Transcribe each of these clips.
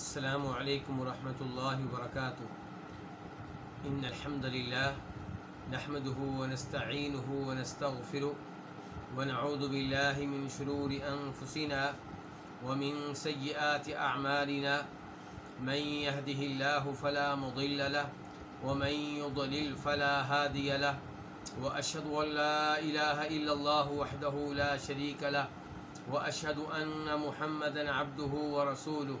السلام عليكم ورحمة الله وبركاته. إن الحمد لله نحمده ونستعينه ونستغفره ونعوذ بالله من شرور أنفسنا ومن سيئات أعمالنا. من يهده الله فلا مضل له ومن يضلل فلا هادي له وأشهد أن لا إله إلا الله وحده لا شريك له وأشهد أن محمدا عبده ورسوله.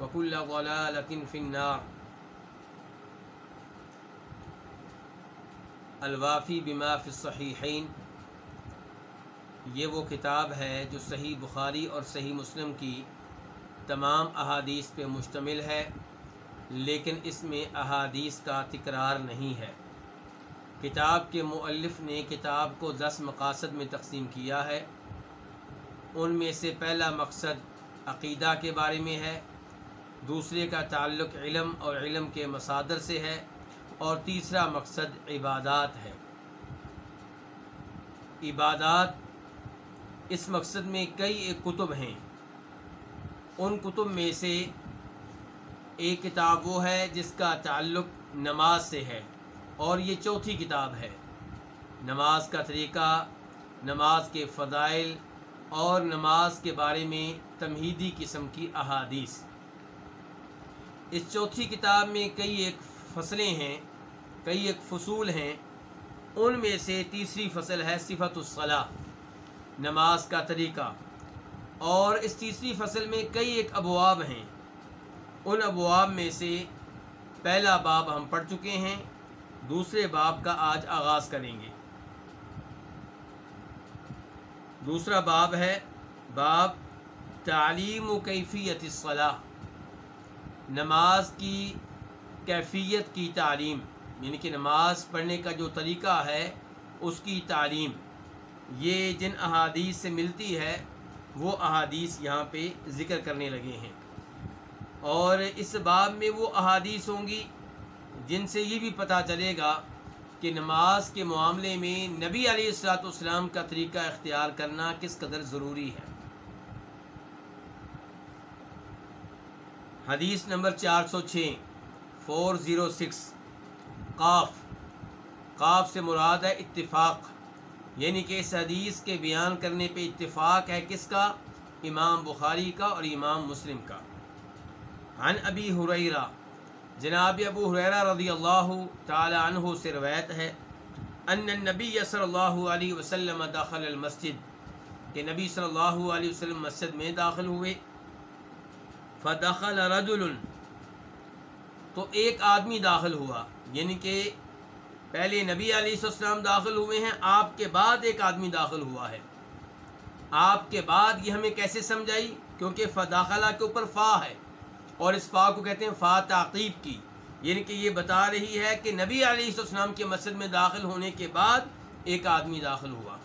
وكل ضلالة في النار. الوافی بما فی الصحیحین یہ وہ کتاب ہے جو صحیح بخاری اور صحیح مسلم کی تمام احادیث پہ مشتمل ہے، لیکن اس میں احادیث کا تکرار نہیں ہے۔ کتاب کے مؤلف نے کتاب کو دس مقاصد میں تقسیم کیا ہے۔ ان میں سے پہلا مقصد عقیدہ کے بارے میں ہے۔ دوسرے کا تعلق علم اور علم کے مصادر سے ہے اور تیسرا مقصد عبادات ہے۔ عبادات اس مقصد میں کئی ایک کتب ہیں۔ ان کتب میں سے ایک کتاب وہ ہے جس کا تعلق نماز سے ہے اور یہ چوتھی کتاب ہے۔ نماز کا طریقہ، نماز کے فضائل اور نماز کے بارے میں تمہیدی قسم کی احادیث۔ اس چوتھی کتاب میں کئی ایک فصلیں ہیں، کئی ایک فصول ہیں۔ ان میں سے تیسری فصل ہے صفت الصلاح، نماز کا طریقہ۔ اور اس تیسری فصل میں کئی ایک ابواب ہیں۔ ان ابواب میں سے پہلا باب ہم پڑھ چکے ہیں، دوسرے باب کا آج آغاز کریں گے۔ دوسرا باب ہے باب تعلیم و کیفیت الصلاح۔ نماز کی کیفیت کی تعلیم یعنی کہ نماز پڑھنے کا جو طریقہ ہے، اس کی تعلیم۔ یہ جن احادیث سے ملتی ہے، وہ احادیث یہاں پہ ذکر کرنے لگے ہیں۔ اور اس باب میں وہ احادیث ہوں گی جن سے یہ بھی پتہ چلے گا کہ نماز کے معاملے میں نبی علیہ السلاۃ والسلام کا طریقہ اختیار کرنا کس قدر ضروری ہے۔ حدیث نمبر چار سو چھ، فور زیرو سکس۔ قاف۔ قاف سے مراد ہے اتفاق۔ یعنی کہ اس حدیث کے بیان کرنے پہ اتفاق ہے کس کا؟ امام بخاری کا اور امام مسلم کا۔ عن ابی حریرہ جناب ابو حریرہ رضی اللہ تعالی عنہ سے روایت ہے، ان النبی صلی اللہ علیہ وسلم داخل المسجد۔ کہ نبی صلی اللہ علیہ وسلم مسجد میں داخل ہوئے۔ فدخل رجل. تو ایک آدمی داخل ہوا یعنی کہ پہلے نبی علیہ السلام داخل ہوئے ہیں، آپ کے بعد ایک آدمی داخل ہوا ہے۔ آپ کے بعد یہ ہمیں کیسے سمجھائی؟ کیونکہ فداخلہ کے اوپر فا ہے، اور اس فا کو کہتے ہیں فا تعقیب کی۔ یعنی کہ یہ بتا رہی ہے کہ نبی علیہ السلام کے مسجد میں داخل ہونے کے بعد ایک آدمی داخل ہوا۔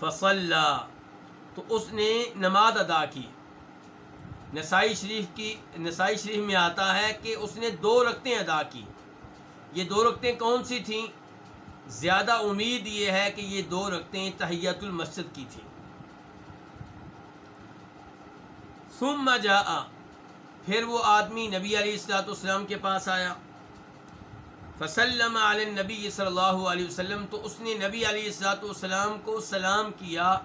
فصل تو اس نے نماز ادا کی۔ نسائی شریف کی، نسائی شریف میں آتا ہے کہ اس نے دو رکھتیں ادا کی۔ یہ دو رکھتیں کون سی تھیں؟ زیادہ امید یہ ہے کہ یہ دو رکھتیں تحیت المسجد کی تھیں۔ ثم جاء، پھر وہ آدمی نبی علیہ السلاۃ والسلام کے پاس آیا۔ فسلم علی نبی صلی اللہ علیہ وسلم، تو اس نے نبی علیہ السلاۃ والسلام کو سلام کیا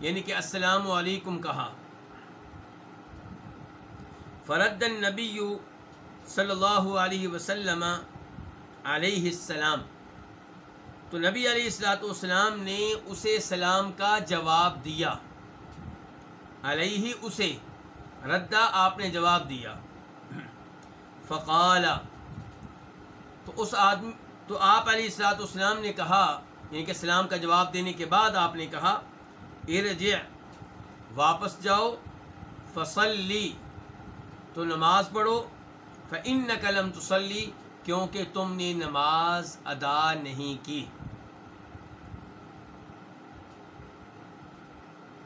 یعنی کہ السلام علیکم کہا۔ فرد النبی صلی اللہ علیہ وسلم علیہ السلام۔ تو نبی علیہ السلاۃ والسلام نے اسے سلام کا جواب دیا۔ علیہ اسے، ردا آپ نے جواب دیا۔ فقال، تو اس آدمی، تو آپ علیہ السلاۃ والسلام نے کہا یعنی کہ سلام کا جواب دینے کے بعد آپ نے کہا، ارجع، واپس جاؤ، فصلی۔ تو نماز پڑھو فن قلم تسلی کیونکہ تم نے نماز ادا نہیں کی۔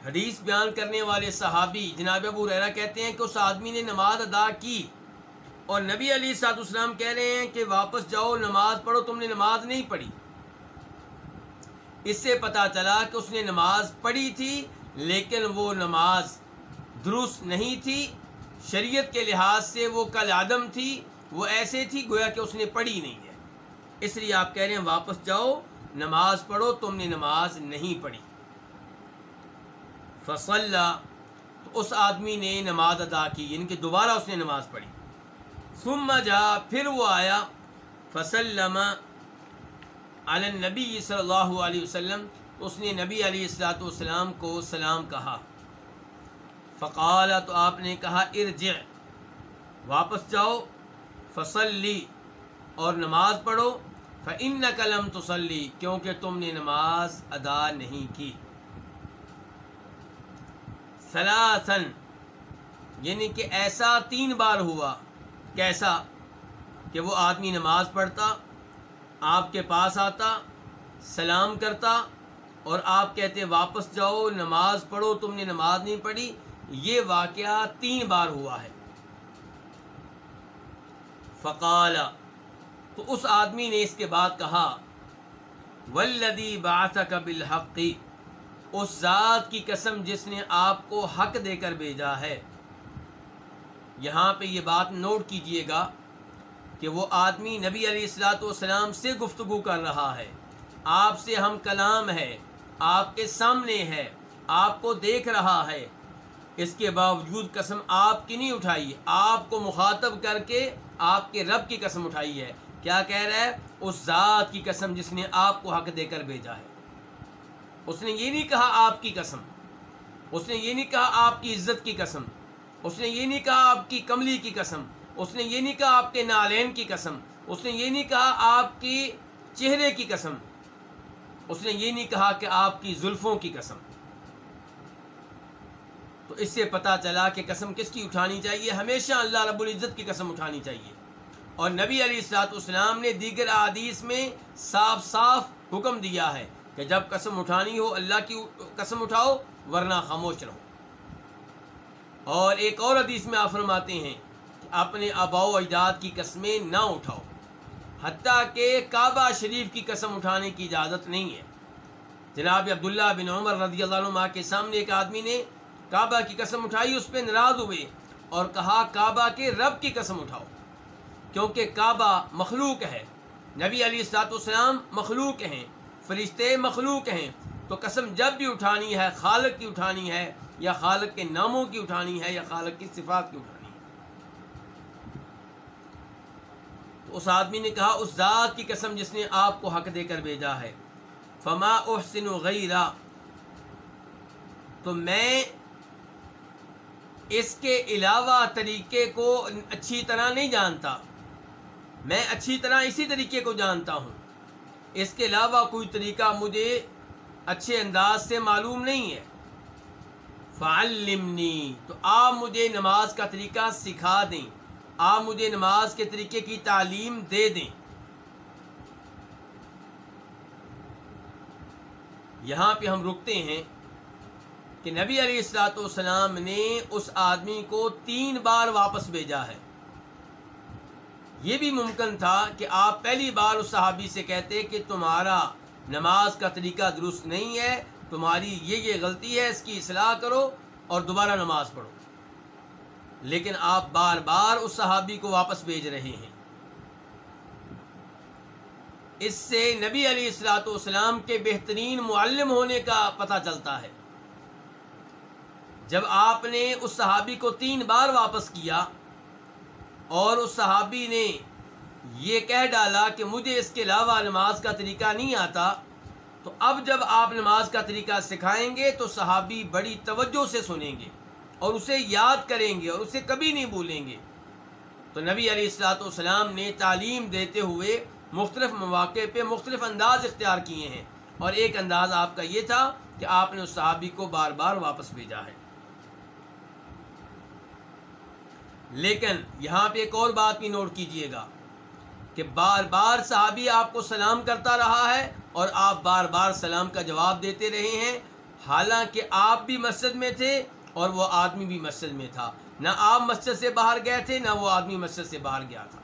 حدیث بیان کرنے والے صحابی جناب ابو ریرا کہتے ہیں کہ اس آدمی نے نماز ادا کی اور نبی علی سعد اسلام کہہ رہے ہیں کہ واپس جاؤ، نماز پڑھو، تم نے نماز نہیں پڑھی۔ اس سے پتا چلا کہ اس نے نماز پڑھی تھی، لیکن وہ نماز درست نہیں تھی۔ شریعت کے لحاظ سے وہ کل عدم تھی، وہ ایسے تھی گویا کہ اس نے پڑھی نہیں ہے۔ اس لیے آپ کہہ رہے ہیں واپس جاؤ، نماز پڑھو، تم نے نماز نہیں پڑھی۔ فصل تو اس آدمی نے نماز ادا کی یعنی کہ دوبارہ اس نے نماز پڑھی۔ ثم جا، پھر وہ آیا فسلم علی نبی صلی اللہ علیہ وسلم، تو اس نے نبی علیہ السلاۃ والسلام کو سلام کہا۔ فقال تو آپ نے کہا، ارجع، واپس جاؤ، فصلی، اور نماز پڑھو فن قلم تسلی کیونکہ تم نے نماز ادا نہیں کی۔ سلاسن یعنی کہ ایسا تین بار ہوا، کیسا؟ کہ وہ آدمی نماز پڑھتا، آپ کے پاس آتا، سلام کرتا، اور آپ کہتے، واپس جاؤ، نماز پڑھو، تم نے نماز نہیں پڑھی یہ واقعہ تین بار ہوا ہے۔ فقال، تو اس آدمی نے اس کے بعد کہا ولدی بات کا بالحقی اس ذات کی قسم جس نے آپ کو حق دے کر بھیجا ہے۔ یہاں پہ یہ بات نوٹ کیجیے گا کہ وہ آدمی نبی علیہ السلاۃ والسلام سے گفتگو کر رہا ہے۔ آپ سے ہم کلام ہے، آپ کے سامنے ہے، آپ کو دیکھ رہا ہے۔ اس کے باوجود قسم آپ کی نہیں اٹھائی۔ آپ کو مخاطب کر کے آپ کے رب کی قسم اٹھائی ہے۔ کیا کہہ رہا ہے؟ اس ذات کی قسم جس نے آپ کو حق دے کر بھیجا ہے۔ اس نے یہ نہیں کہا آپ کی قسم۔ اس نے یہ نہیں کہا آپ کی عزت کی قسم۔ اس نے یہ نہیں کہا آپ کی کملی کی قسم۔ اس نے یہ نہیں کہا آپ کے نالین کی قسم۔ اس نے یہ نہیں کہا آپ کی چہرے کی قسم۔ اس نے یہ نہیں کہا کہ آپ کی زلفوں کی قسم۔ تو اس سے پتہ چلا کہ قسم کس کی اٹھانی چاہیے؟ ہمیشہ اللہ رب العزت کی قسم اٹھانی چاہیے۔ اور نبی علی السلاط اسلام نے دیگر حدیث میں صاف صاف حکم دیا ہے کہ جب قسم اٹھانی ہو، اللہ کی قسم اٹھاؤ، ورنہ خاموش رہو۔ اور ایک اور حدیث میں آپ فرماتے ہیں کہ اپنے آبا و اجداد کی قسمیں نہ اٹھاؤ، حتیٰ کہ کعبہ شریف کی قسم اٹھانے کی اجازت نہیں ہے۔ جناب عبداللہ بن عمر رضی اللہ عنہ کے سامنے ایک آدمی نے کعبہ کی قسم اٹھائی، اس پہ ناراض ہوئے اور کہا، کعبہ کے رب کی قسم اٹھاؤ، کیونکہ کعبہ مخلوق ہے۔ نبی علی السلاط والسلام مخلوق ہیں، فرشتے مخلوق ہیں۔ تو قسم جب بھی اٹھانی ہے، خالق کی اٹھانی ہے، یا خالق کے ناموں کی اٹھانی ہے، یا خالق کی صفات کی اٹھانی ہے۔ تو اس آدمی نے کہا، اس ذات کی قسم جس نے آپ کو حق دے کر بھیجا ہے۔ فما احسن غیرہ تو میں اس کے علاوہ طریقے کو اچھی طرح نہیں جانتا۔ میں اچھی طرح اسی طریقے کو جانتا ہوں۔ اس کے علاوہ کوئی طریقہ مجھے اچھے انداز سے معلوم نہیں ہے۔ فعلمنی تو آپ مجھے نماز کا طریقہ سکھا دیں۔ آپ مجھے نماز کے طریقے کی تعلیم دے دیں۔ یہاں پہ ہم رکتے ہیں۔ کہ نبی علیہ السلاۃ والسلام نے اس آدمی کو تین بار واپس بھیجا ہے۔ یہ بھی ممکن تھا کہ آپ پہلی بار اس صحابی سے کہتے کہ تمہارا نماز کا طریقہ درست نہیں ہے، تمہاری یہ یہ غلطی ہے، اس کی اصلاح کرو اور دوبارہ نماز پڑھو۔ لیکن آپ بار بار اس صحابی کو واپس بھیج رہے ہیں۔ اس سے نبی علیہ السلاۃ والسلام کے بہترین معلم ہونے کا پتہ چلتا ہے۔ جب آپ نے اس صحابی کو تین بار واپس کیا اور اس صحابی نے یہ کہہ ڈالا کہ مجھے اس کے علاوہ نماز کا طریقہ نہیں آتا، تو اب جب آپ نماز کا طریقہ سکھائیں گے تو صحابی بڑی توجہ سے سنیں گے اور اسے یاد کریں گے اور اسے کبھی نہیں بھولیں گے۔ تو نبی علیہ السلاۃ والسلام نے تعلیم دیتے ہوئے مختلف مواقع پہ مختلف انداز اختیار کیے ہیں۔ اور ایک انداز آپ کا یہ تھا کہ آپ نے اس صحابی کو بار بار واپس بھیجا ہے۔ لیکن یہاں پہ ایک اور بات بھی نوٹ کیجیے گا کہ بار بار صحابی آپ کو سلام کرتا رہا ہے اور آپ بار بار سلام کا جواب دیتے رہے ہیں۔ حالانکہ آپ بھی مسجد میں تھے اور وہ آدمی بھی مسجد میں تھا۔ نہ آپ مسجد سے باہر گئے تھے، نہ وہ آدمی مسجد سے باہر گیا تھا۔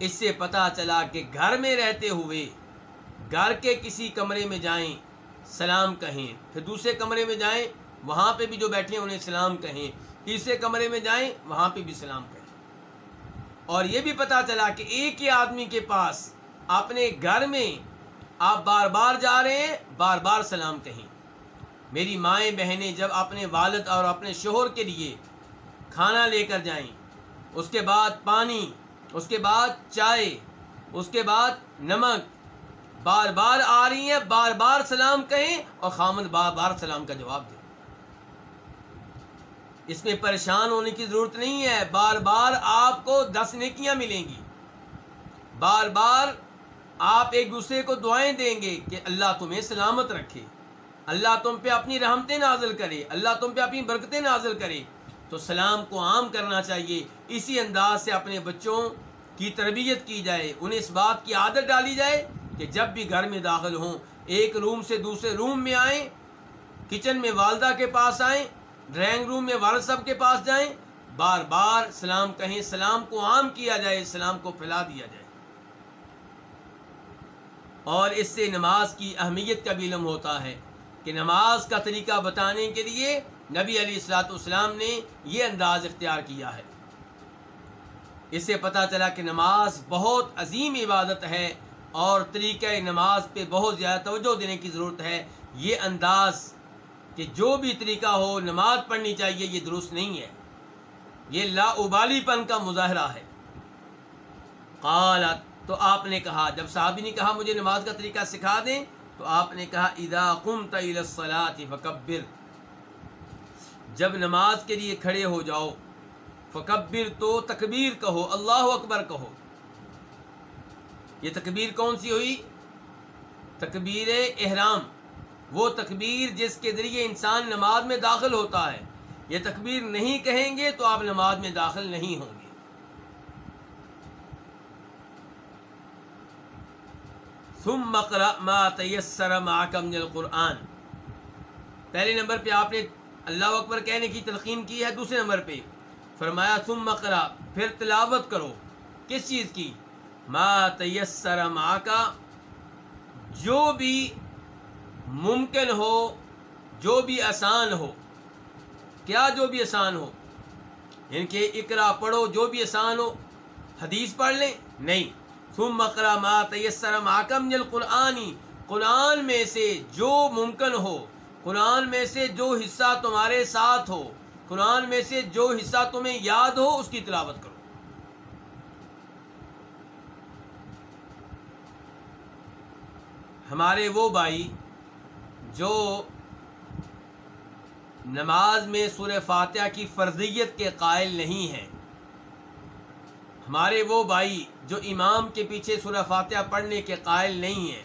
اس سے پتہ چلا کہ گھر میں رہتے ہوئے گھر کے کسی کمرے میں جائیں، سلام کہیں۔ پھر دوسرے کمرے میں جائیں، وہاں پہ بھی جو بیٹھے ہیں انہیں سلام کہیں۔ تیسرے کمرے میں جائیں، وہاں پہ بھی سلام کہیں اور یہ بھی پتہ چلا کہ ایک ہی آدمی کے پاس اپنے گھر میں آپ بار بار جا رہے ہیں، بار بار سلام کہیں۔ میری مائیں بہنیں جب اپنے والد اور اپنے شوہر کے لیے کھانا لے کر جائیں، اس کے بعد پانی، اس کے بعد چائے، اس کے بعد نمک، بار بار آ رہی ہیں، بار بار سلام کہیں اور خامد بار بار سلام کا جواب دیں اس میں پریشان ہونے کی ضرورت نہیں ہے۔ بار بار آپ کو دس نیکیاں ملیں گی۔ بار بار آپ ایک دوسرے کو دعائیں دیں گے کہ اللہ تمہیں سلامت رکھے۔ اللہ تم پہ اپنی رحمتیں نازل کرے۔ اللہ تم پہ اپنی برکتیں نازل کرے۔ تو سلام کو عام کرنا چاہیے۔ اسی انداز سے اپنے بچوں کی تربیت کی جائے۔ انہیں اس بات کی عادت ڈالی جائے کہ جب بھی گھر میں داخل ہوں، ایک روم سے دوسرے روم میں آئیں، کچن میں والدہ کے پاس آئیں ڈرائنگ روم میں والد صاحب کے پاس جائیں، بار بار سلام کہیں، سلام کو عام کیا جائے، سلام کو پھیلا دیا جائے۔ اور اس سے نماز کی اہمیت کا بھی علم ہوتا ہے کہ نماز کا طریقہ بتانے کے لیے نبی علی السلاۃ والسلام نے یہ انداز اختیار کیا ہے۔ اس سے پتہ چلا کہ نماز بہت عظیم عبادت ہے اور طریقہ نماز پہ بہت زیادہ توجہ دینے کی ضرورت ہے۔ یہ انداز کہ جو بھی طریقہ ہو، نماز پڑھنی چاہیے، یہ درست نہیں ہے۔ یہ لا ابالی پن کا مظاہرہ ہے۔ قالت، تو آپ نے کہا، جب صحابی نے کہا، مجھے نماز کا طریقہ سکھا دیں، تو آپ نے کہا ادا قم الصلاۃ فکبر۔ جب نماز کے لیے کھڑے ہو جاؤ، فکبر تو تکبیر کہو، اللہ اکبر کہو۔ یہ تکبیر کون سی ہوئی؟ تکبیر احرام۔ وہ تکبیر جس کے ذریعے انسان نماز میں داخل ہوتا ہے۔ یہ تکبیر نہیں کہیں گے تو آپ نماز میں داخل نہیں ہوں گے۔ ثم مقرا ما تیسر معك من القرآن۔ پہلے نمبر پہ آپ نے اللہ اکبر کہنے کی تلقین کی ہے، دوسرے نمبر پہ فرمایا، ثم مقرا پھر تلاوت کرو۔ کس چیز کی؟ ما تیسر معك، جو بھی ممکن ہو، جو بھی آسان ہو، کیا جو بھی آسان ہو یعنی ان کے اقرا پڑھو جو بھی آسان ہو، حدیث پڑھ لیں، نہیں۔ ثم مقرا ما تیسر جل قرآنی قرآن میں سے جو ممکن ہو، قرآن میں سے جو حصہ تمہارے ساتھ ہو، قرآن میں سے جو حصہ تمہیں یاد ہو، اس کی تلاوت کرو۔ ہمارے وہ بھائی جو نماز میں سور فاتحہ کی فرضیت کے قائل نہیں ہیں۔ ہمارے وہ بھائی جو امام کے پیچھے سورہ فاتحہ پڑھنے کے قائل نہیں ہیں،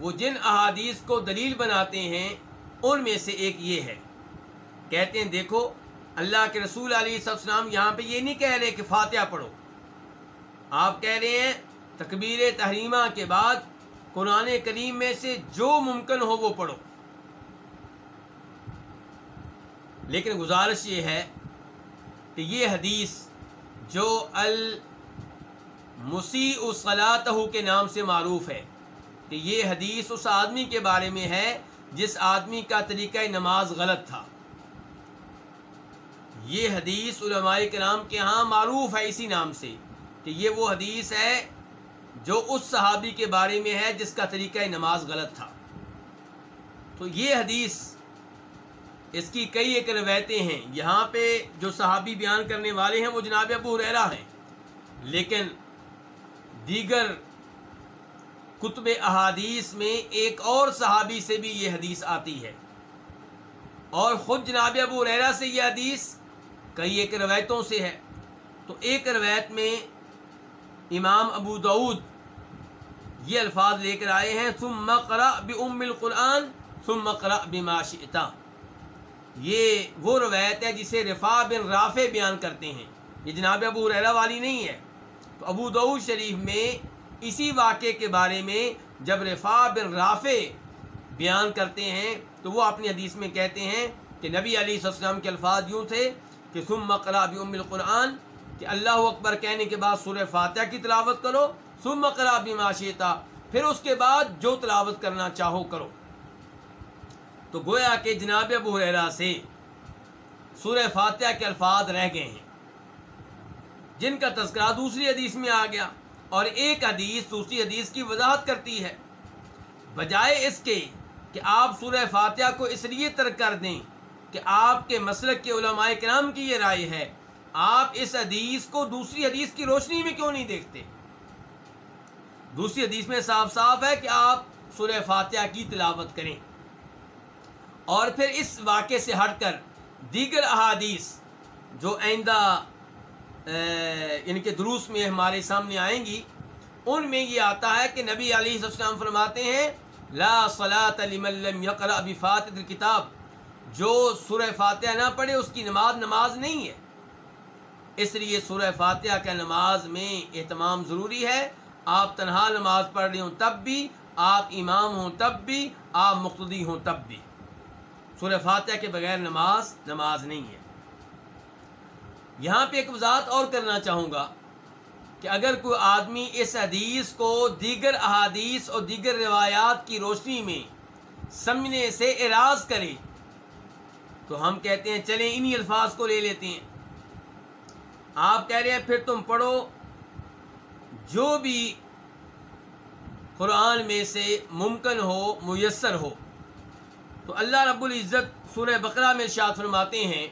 وہ جن احادیث کو دلیل بناتے ہیں، ان میں سے ایک یہ ہے۔ کہتے ہیں، دیکھو، اللہ کے رسول علیہ السلام یہاں پہ یہ نہیں کہہ رہے کہ فاتحہ پڑھو۔ آپ کہہ رہے ہیں، تکبیر تحریمہ کے بعد قرآن کریم میں سے جو ممکن ہو وہ پڑھو۔ لیکن گزارش یہ ہے کہ یہ حدیث جو المسیع صلاح کے نام سے معروف ہے، کہ یہ حدیث اس آدمی کے بارے میں ہے جس آدمی کا طریقہ نماز غلط تھا۔ یہ حدیث علماء کرام کے ہاں معروف ہے اسی نام سے کہ یہ وہ حدیث ہے جو اس صحابی کے بارے میں ہے جس کا طریقہ نماز غلط تھا۔ تو یہ حدیث، اس کی کئی ایک روایتیں ہیں۔ یہاں پہ جو صحابی بیان کرنے والے ہیں وہ جناب ابو ریرا ہیں۔ لیکن دیگر کتب احادیث میں ایک اور صحابی سے بھی یہ حدیث آتی ہے۔ اور خود جناب ابو ریرا سے یہ حدیث کئی ایک روایتوں سے ہے۔ تو ایک روایت میں امام ابو دعود یہ الفاظ لے کر آئے ہیں، ثم مقرا بم القرآن ثم مقرا بماشتا یہ وہ روایت ہے جسے رفا بن رافع بیان کرتے ہیں۔ یہ جناب ابو ریرا والی نہیں ہے۔ تو ابو دعود شریف میں اسی واقعے کے بارے میں جب رفا بن رافع بیان کرتے ہیں، تو وہ اپنی حدیث میں کہتے ہیں کہ نبی علیہ السلام کے الفاظ یوں تھے کہ ثم مقرا بم القرآن کہ اللہ اکبر کہنے کے بعد سورہ فاتحہ کی تلاوت کرو، ثم مقرا بماشیتا پھر اس کے بعد جو تلاوت کرنا چاہو کرو۔ تو گویا کہ جناب ابو حریرا سے سورہ فاتحہ کے الفاظ رہ گئے ہیں۔ جن کا تذکرہ دوسری حدیث میں آ گیا اور ایک حدیث دوسری حدیث کی وضاحت کرتی ہے۔ بجائے اس کے کہ آپ سورہ فاتحہ کو اس لیے ترک کر دیں کہ آپ کے مسلک کے علماء کرام کی یہ رائے ہے آپ اس حدیث کو دوسری حدیث کی روشنی میں کیوں نہیں دیکھتے؟ دوسری حدیث میں صاف صاف ہے کہ آپ سورہ فاتحہ کی تلاوت کریں۔ اور پھر اس واقعے سے ہٹ کر دیگر احادیث جو آئندہ یعنی کہ دروس میں ہمارے سامنے آئیں گی، ان میں یہ آتا ہے کہ نبی علیہ السلام فرماتے ہیں، لا صلاۃ لم یقرا بفاتح کتاب جو سورہ فاتحہ نہ پڑھے، اس کی نماز نماز نہیں ہے۔ اس لیے سورہ فاتحہ کا نماز میں اہتمام ضروری ہے۔ آپ تنہا نماز پڑھ رہے ہوں تب بھی، آپ امام ہوں تب بھی، آپ مقتدی ہوں تب بھی۔ سورہ فاتحہ کے بغیر نماز نماز نہیں ہے۔ یہاں پہ ایک وضاحت اور کرنا چاہوں گا کہ اگر کوئی آدمی اس حدیث کو دیگر احادیث اور دیگر روایات کی روشنی میں سمجھنے سے اراض کرے تو ہم کہتے ہیں چلیں انہی الفاظ کو لے لیتے ہیں۔ آپ کہہ رہے ہیں، پھر تم پڑھو۔ جو بھی قرآن میں سے ممکن ہو، میسر ہو۔ تو اللہ رب العزت سورہ بقرہ میں شاد فرماتے ہیں،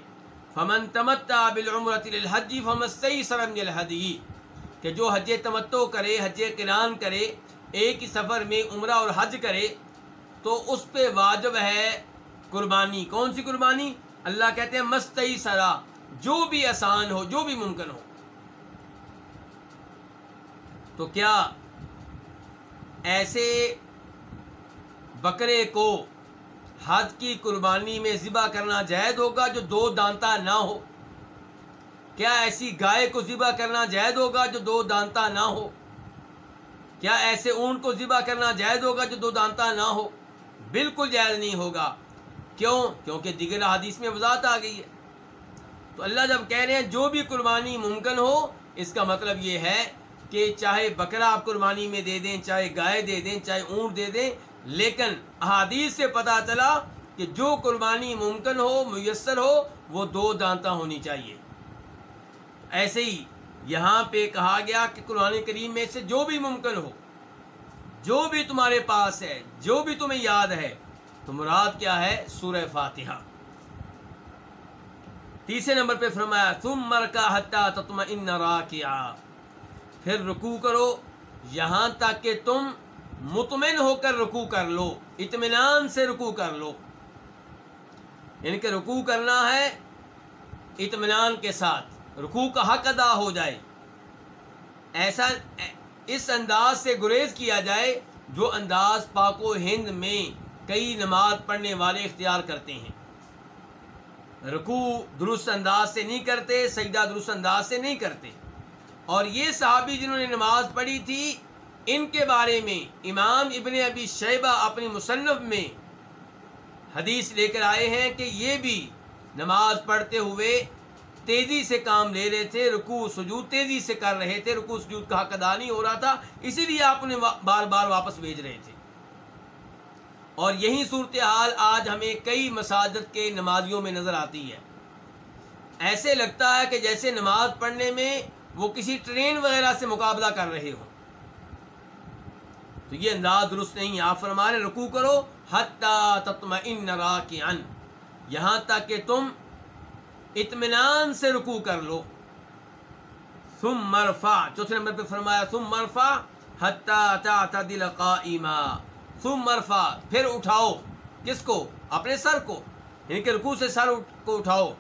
فمن تمتا بالعمرت الحج فمسی سرم الحدی کہ جو حج تمتو کرے، حج کران کرے، ایک ہی سفر میں عمرہ اور حج کرے، تو اس پہ واجب ہے قربانی۔ کون سی قربانی؟ اللہ کہتے ہیں مستعی سرا جو بھی آسان ہو، جو بھی ممکن ہو۔ تو کیا ایسے بکرے کو حد کی قربانی میں ذبح کرنا جائز ہوگا جو دو دانتا نہ ہو؟ کیا ایسی گائے کو ذبح کرنا جائز ہوگا جو دو دانتا نہ ہو؟ کیا ایسے اونٹ کو ذبح کرنا جائز ہوگا جو دو دانتا نہ ہو؟ بالکل جائز نہیں ہوگا۔ کیوں؟ کیونکہ دیگر حدیث میں وضاحت آ گئی ہے۔ تو اللہ جب کہہ رہے ہیں جو بھی قربانی ممکن ہو، اس کا مطلب یہ ہے کہ چاہے بکرا آپ قربانی میں دے دیں، چاہے گائے دے دیں، چاہے اونٹ دے دیں، لیکن احادیث سے پتہ چلا کہ جو قربانی ممکن ہو، میسر ہو، وہ دو دانتا ہونی چاہیے۔ ایسے ہی یہاں پہ کہا گیا کہ قرآن کریم میں سے جو بھی ممکن ہو، جو بھی تمہارے پاس ہے، جو بھی تمہیں یاد ہے، تو مراد کیا ہے؟ سورہ فاتحہ۔ تیسرے نمبر پہ فرمایا تم مر کا حتہ تم ان کیا پھر رکو کرو، یہاں تک کہ تم مطمئن ہو کر رکو کر لو، اطمینان سے رکو کر لو۔ یعنی کہ رکو کرنا ہے اطمینان کے ساتھ رکو کا حق ادا ہو جائے۔ ایسا اس انداز سے گریز کیا جائے جو انداز پاک و ہند میں کئی نماز پڑھنے والے اختیار کرتے ہیں۔ رکو درست انداز سے نہیں کرتے، سجدہ درست انداز سے نہیں کرتے۔ اور یہ صحابی جنہوں نے نماز پڑھی تھی، ان کے بارے میں امام ابن ابی شیبہ اپنی مصنف میں حدیث لے کر آئے ہیں کہ یہ بھی نماز پڑھتے ہوئے تیزی سے کام لے رہے تھے رکو سجود تیزی سے کر رہے تھے رکو سجود کا حق ادا نہیں ہو رہا تھا، اسی لیے آپ انہیں بار بار واپس بھیج رہے تھے۔ اور یہی صورتحال آج ہمیں کئی مساجد کے نمازیوں میں نظر آتی ہے۔ ایسے لگتا ہے کہ جیسے نماز پڑھنے میں وہ کسی ٹرین وغیرہ سے مقابلہ کر رہے ہوں۔ تو یہ انداز درست نہیں، آپ فرمانے رکو کرو، حتیٰ تتم ان یہاں تک کہ تم اطمینان سے رکوع کر لو۔ ثم مرفع چوتھے نمبر پہ فرمایا، ثم مرفع حتی تعتدل قائما۔ ثم مرفع، پھر اٹھاؤ۔ کس کو؟ اپنے سر کو۔ یعنی کہ رکوع سے سر کو اٹھاؤ۔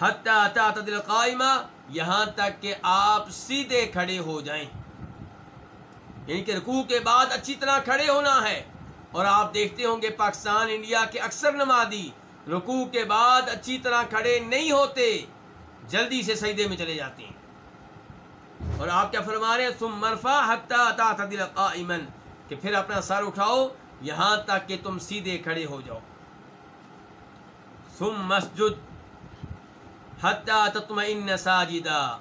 حتی تعتدل قائما یہاں تک کہ آپ سیدھے کھڑے ہو جائیں۔ یعنی کہ رکوع کے بعد اچھی طرح کھڑے ہونا ہے۔ اور آپ دیکھتے ہوں گے پاکستان، انڈیا کے اکثر نمازی رکوع کے بعد اچھی طرح کھڑے نہیں ہوتے، جلدی سے سجدے میں چلے جاتے ہیں۔ اور آپ کیا فرما رہے ہیں؟ تم مرفا حتہ قائمن کہ پھر اپنا سر اٹھاؤ، یہاں تک کہ تم سیدھے کھڑے ہو جاؤ۔ ثم مسجد حتہ تطمئن ساجدہ۔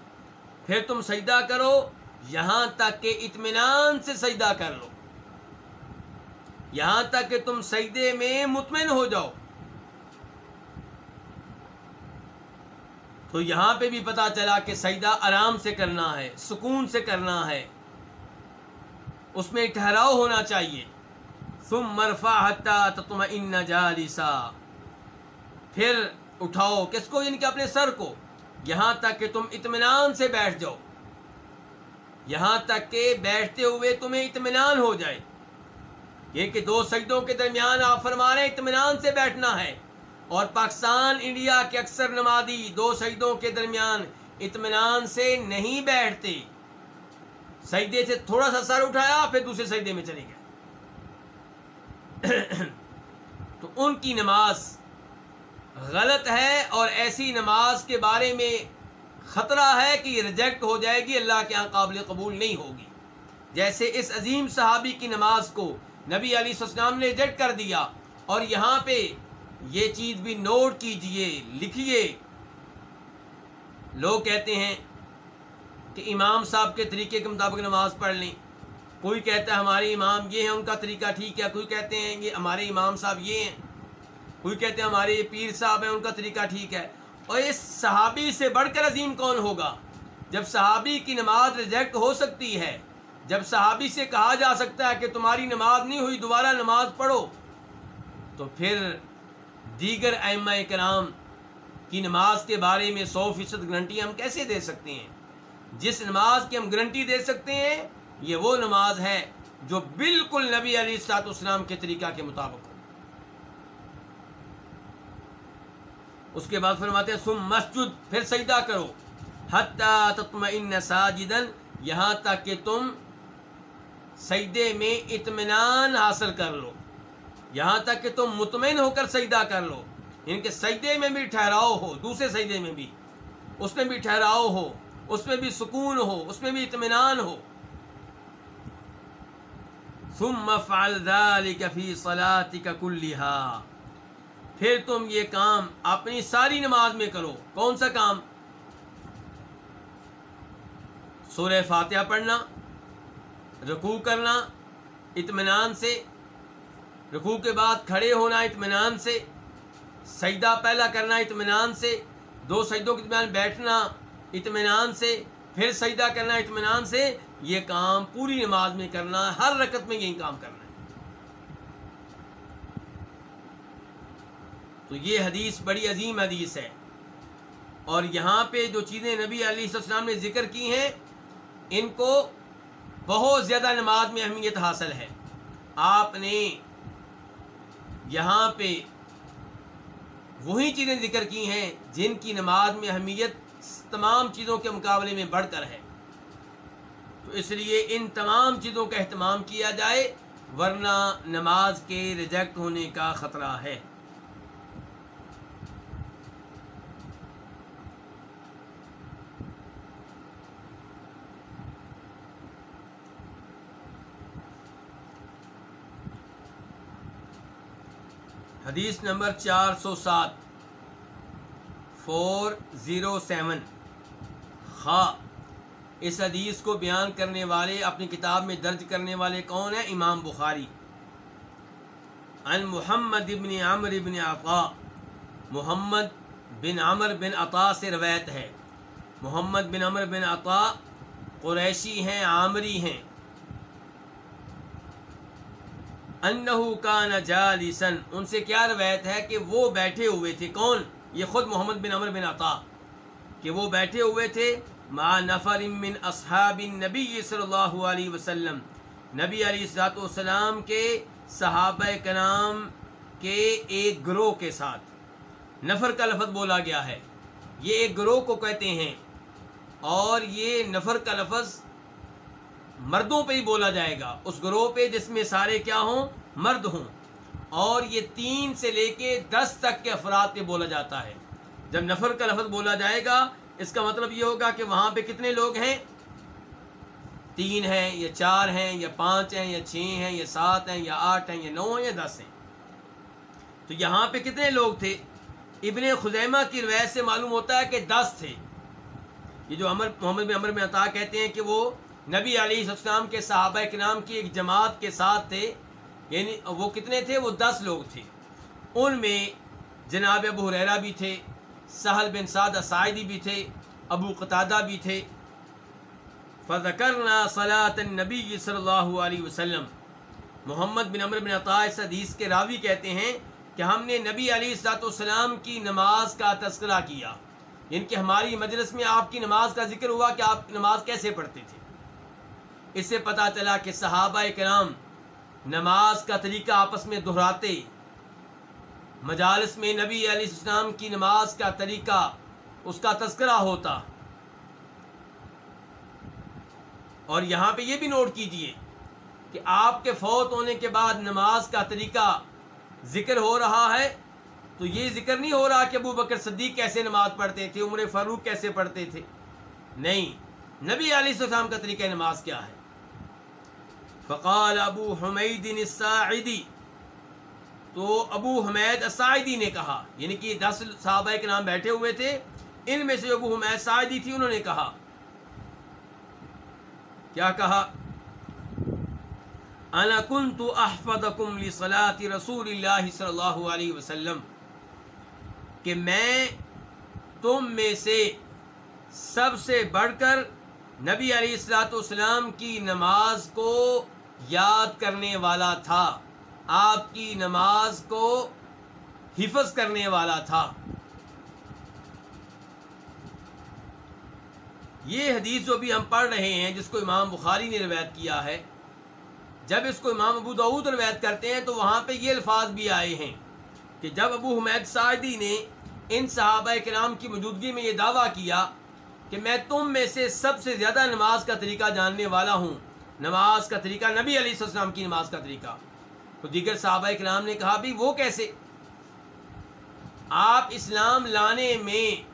پھر تم سجدہ کرو، یہاں تک کہ اطمینان سے سجدہ کر لو۔ یہاں تک کہ تم سجدے میں مطمئن ہو جاؤ۔ تو یہاں پہ بھی پتا چلا کہ سجدہ آرام سے کرنا ہے، سکون سے کرنا ہے۔ اس میں ٹھہراؤ ہونا چاہیے۔ ثم مرفا حتہ تطمئن جالسا۔ پھر اٹھاؤ کس کو؟ یعنی کہ اپنے سر کو۔ یہاں تک کہ تم اطمینان سے بیٹھ جاؤ۔ یہاں تک کہ بیٹھتے ہوئے تمہیں اطمینان ہو جائے۔ یہ کہ دو سجدوں کے درمیان آپ فرما رہے اطمینان سے بیٹھنا ہے۔ اور پاکستان، انڈیا کے اکثر نمازی دو سجدوں کے درمیان اطمینان سے نہیں بیٹھتے۔ سجدے سے تھوڑا سا سر اٹھایا، پھر دوسرے سجدے میں چلے گئے۔ تو ان کی نماز غلط ہے اور ایسی نماز کے بارے میں خطرہ ہے کہ یہ ریجیکٹ ہو جائے گی، اللہ کے یہااں قابل قبول نہیں ہوگی۔ جیسے اس عظیم صحابی کی نماز کو نبی علی السلام نے ریجیکٹ کر دیا اور یہاں پہ یہ چیز بھی نوٹ کیجیے لکھیے لوگ کہتے ہیں کہ امام صاحب کے طریقے کے مطابق نماز پڑھ لیں۔ کوئی کہتا ہے ہمارے امام یہ ہیں، ان کا طریقہ ٹھیک ہے، کوئی کہتے ہیں یہ ہمارے امام صاحب یہ ہیں۔ کوئی کہتے ہیں ہمارے یہ پیر صاحب ہیں، ان کا طریقہ ٹھیک ہے۔ اور اس صحابی سے بڑھ کر عظیم کون ہوگا؟ جب صحابی کی نماز ریجیکٹ ہو سکتی ہے، جب صحابی سے کہا جا سکتا ہے کہ تمہاری نماز نہیں ہوئی، دوبارہ نماز پڑھو، تو پھر دیگر ائمہ کرام کی نماز کے بارے میں سو فیصد گارنٹی ہم کیسے دے سکتے ہیں؟ جس نماز کی ہم گارنٹی دے سکتے ہیں، یہ وہ نماز ہے جو بالکل نبی علی سات اسلام کے طریقہ کے مطابق ہو۔ اس کے بعد فرماتے ہیں سم مسجد، پھر سجدہ کرو۔ حتیٰ تطمئن ساجدن یہاں تک کہ تم سجدے میں اطمینان حاصل کر لو۔ یہاں تک کہ تم مطمئن ہو کر سجدہ کر لو۔ یعنی ان کے سجدے میں بھی ٹھہراؤ ہو، دوسرے سجدے میں بھی۔ اس میں بھی ٹھہراؤ ہو۔ اس میں بھی سکون ہو، اس میں بھی اطمینان ہو۔ ثم فعل ذلك في صلاتك كلها پھر تم یہ کام اپنی ساری نماز میں کرو۔ کون سا کام؟ سورہ فاتحہ پڑھنا، رکوع کرنا، اطمینان سے۔ رکوع کے بعد کھڑے ہونا اطمینان سے۔ سجدہ پہلا کرنا اطمینان سے۔ دو سجدوں کے درمیان بیٹھنا۔ اطمینان سے، پھر سجدہ کرنا اطمینان سے، یہ کام پوری نماز میں کرنا، ہر رکت میں یہی کام کرنا ہے۔ تو یہ حدیث بڑی عظیم حدیث ہے۔ اور یہاں پہ جو چیزیں نبی علیہ السلام نے ذکر کی ہیں، ان کو بہت زیادہ نماز میں اہمیت حاصل ہے۔ آپ نے یہاں پہ وہی چیزیں ذکر کی ہیں جن کی نماز میں اہمیت تمام چیزوں کے مقابلے میں بڑھ کر ہے۔ تو اس لیے ان تمام چیزوں کا اہتمام کیا جائے، ورنہ نماز کے ریجیکٹ ہونے کا خطرہ ہے۔ حدیث نمبر چار سو سات، فور زیرو سیون۔ خا اس حدیث کو بیان کرنے والے، اپنی کتاب میں درج کرنے والے کون ہیں؟ امام بخاری۔ ان محمد ابن عمر ابن عطا۔ محمد بن عمر بن عطا سے روایت ہے۔ محمد بن عمر بن عطا قریشی ہیں، عامری ہیں۔ انہو کان جالسن ان سے کیا روایت ہے کہ وہ بیٹھے ہوئے تھے۔ کون؟ یہ خود محمد بن عمر بن عطا۔ کہ وہ بیٹھے ہوئے تھے مع نفر من اصحاب النبی صلی اللہ علیہ وسلم۔ نبی علیہ السلاۃ والسلام کے صحابہ کرام کے ایک گروہ کے ساتھ۔ نفر کا لفظ بولا گیا ہے۔ یہ ایک گروہ کو کہتے ہیں۔ اور یہ نفر کا لفظ مردوں پہ ہی بولا جائے گا۔ اس گروہ پہ جس میں سارے کیا ہوں؟ مرد ہوں۔ اور یہ تین سے لے کے دس تک کے افراد پہ بولا جاتا ہے۔ جب نفر کا لفظ بولا جائے گا، اس کا مطلب یہ ہوگا کہ وہاں پہ کتنے لوگ ہیں؟ تین ہیں، یا چار ہیں، یا پانچ ہیں، یا چھ ہیں، یا سات ہیں، یا آٹھ ہیں، یا نو ہیں، یا دس ہیں۔ تو یہاں پہ کتنے لوگ تھے؟ ابن خزیمہ کی روایت سے معلوم ہوتا ہے کہ دس تھے۔ یہ جو عمر، محمد بن عمر میں عطا کہتے ہیں کہ وہ نبی علیہ السلام کے صحابہ کے نام کی ایک جماعت کے ساتھ تھے۔ یعنی وہ کتنے تھے؟ وہ دس لوگ تھے۔ ان میں جناب ابو حریرہ بھی تھے۔ سہل بن سعد سعیدی بھی تھے، ابو قطادہ بھی تھے۔ فذکرنا صلاۃ النبی صلی اللہ علیہ وسلم۔ محمد بن عمر بن عطا حدیث کے راوی کہتے ہیں کہ ہم نے نبی علیہ السلاۃ والسلام کی نماز کا تذکرہ کیا۔ یعنی کہ ہماری مجلس میں آپ کی نماز کا ذکر ہوا کہ آپ نماز کیسے پڑھتے تھے۔ اس سے پتہ چلا کہ صحابہ کرام نماز کا طریقہ آپس میں دہراتے مجالس میں نبی علیہ السلام کی نماز کا طریقہ، اس کا تذکرہ ہوتا۔ اور یہاں پہ یہ بھی نوٹ کیجیے کہ آپ کے فوت ہونے کے بعد نماز کا طریقہ ذکر ہو رہا ہے، تو یہ ذکر نہیں ہو رہا کہ ابو بکر صدیق کیسے نماز پڑھتے تھے، عمر فاروق کیسے پڑھتے تھے۔ نہیں، نبی علیہ السلام کا طریقہ نماز کیا ہے؟ فقال ابو حمید الساعدی تو ابو حمید الساعدی نے کہا یعنی کہ دس صحابہ کے نام بیٹھے ہوئے تھے، ان میں سے ابو حمید ساعدی تھی، انہوں نے کہا۔ کیا کہا؟ انا كنت احفظكم لصلاه رسول اللہ صلی اللہ علیہ وسلم، کہ میں تم میں سے سب سے بڑھ کر نبی علیہ السلاۃ والسلام کی نماز کو یاد کرنے والا تھا۔ آپ کی نماز کو حفظ کرنے والا تھا۔ یہ حدیث جو بھی ہم پڑھ رہے ہیں، جس کو امام بخاری نے روایت کیا ہے، جب اس کو امام ابو دعود روایت کرتے ہیں تو وہاں پہ یہ الفاظ بھی آئے ہیں کہ جب ابو حمید سعدی نے ان صحابہ کرام کی موجودگی میں یہ دعویٰ کیا کہ میں تم میں سے سب سے زیادہ نماز کا طریقہ جاننے والا ہوں، نماز کا طریقہ نبی علیہ السلام کی نماز کا طریقہ۔ تو دیگر صحابہ کرام نے کہا بھی وہ کیسے؟ آپ اسلام لانے میں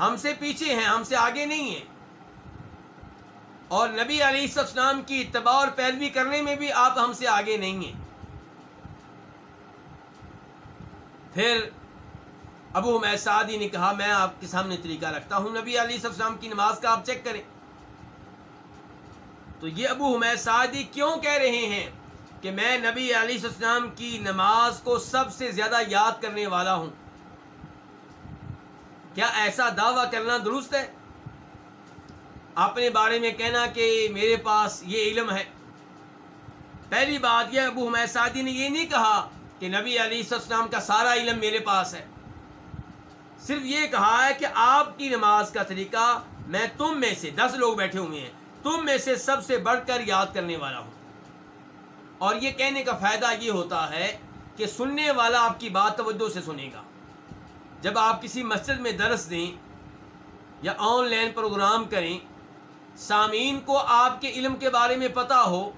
ہم سے پیچھے ہیں، ہم سے آگے نہیں ہیں۔ اور نبی علیہ السلام کی اتباع اور پیروی کرنے میں بھی آپ ہم سے آگے نہیں ہیں۔ پھر ابو میں سعدی نے کہا، میں آپ کے سامنے طریقہ رکھتا ہوں۔ نبی علیہ السلام کی نماز کا آپ چیک کریں۔ تو یہ ابو حمید سعدی کیوں کہہ رہے ہیں کہ میں نبی علیہ السلام کی نماز کو سب سے زیادہ یاد کرنے والا ہوں؟ کیا ایسا دعویٰ کرنا درست ہے؟ اپنے بارے میں کہنا کہ میرے پاس یہ علم ہے۔ پہلی بات یہ ابو حمید سعدی نے یہ نہیں کہا کہ نبی علیہ السلام کا سارا علم میرے پاس ہے۔ صرف یہ کہا ہے کہ آپ کی نماز کا طریقہ میں تم میں سے دس لوگ بیٹھے ہوئے ہیں۔ تم میں سے سب سے بڑھ کر یاد کرنے والا ہوں۔ اور یہ کہنے کا فائدہ یہ ہوتا ہے کہ سننے والا آپ کی بات توجہ سے سنے گا۔ جب آپ کسی مسجد میں درس دیں یا آن لائن پروگرام کریں، سامعین کو آپ کے علم کے بارے میں پتہ ہو،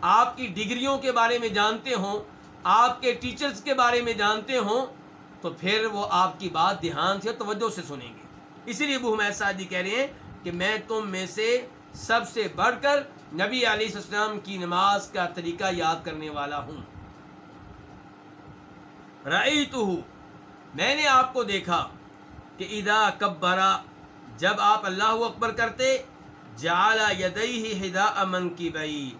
آپ کی ڈگریوں کے بارے میں جانتے ہوں، آپ کے ٹیچرز کے بارے میں جانتے ہوں، تو پھر وہ آپ کی بات دھیان سے توجہ سے سنیں گے۔ اسی لیے ابو حمید سعدی کہہ رہے ہیں کہ میں تم میں سے سب سے بڑھ کر نبی علیہ السلام کی نماز کا طریقہ یاد کرنے والا ہوں۔ رئی میں نے آپ کو دیکھا کہ ادا کبرا، جب آپ اللہ اکبر کرتے جالا یدئی ہی ہدا امن کی بئی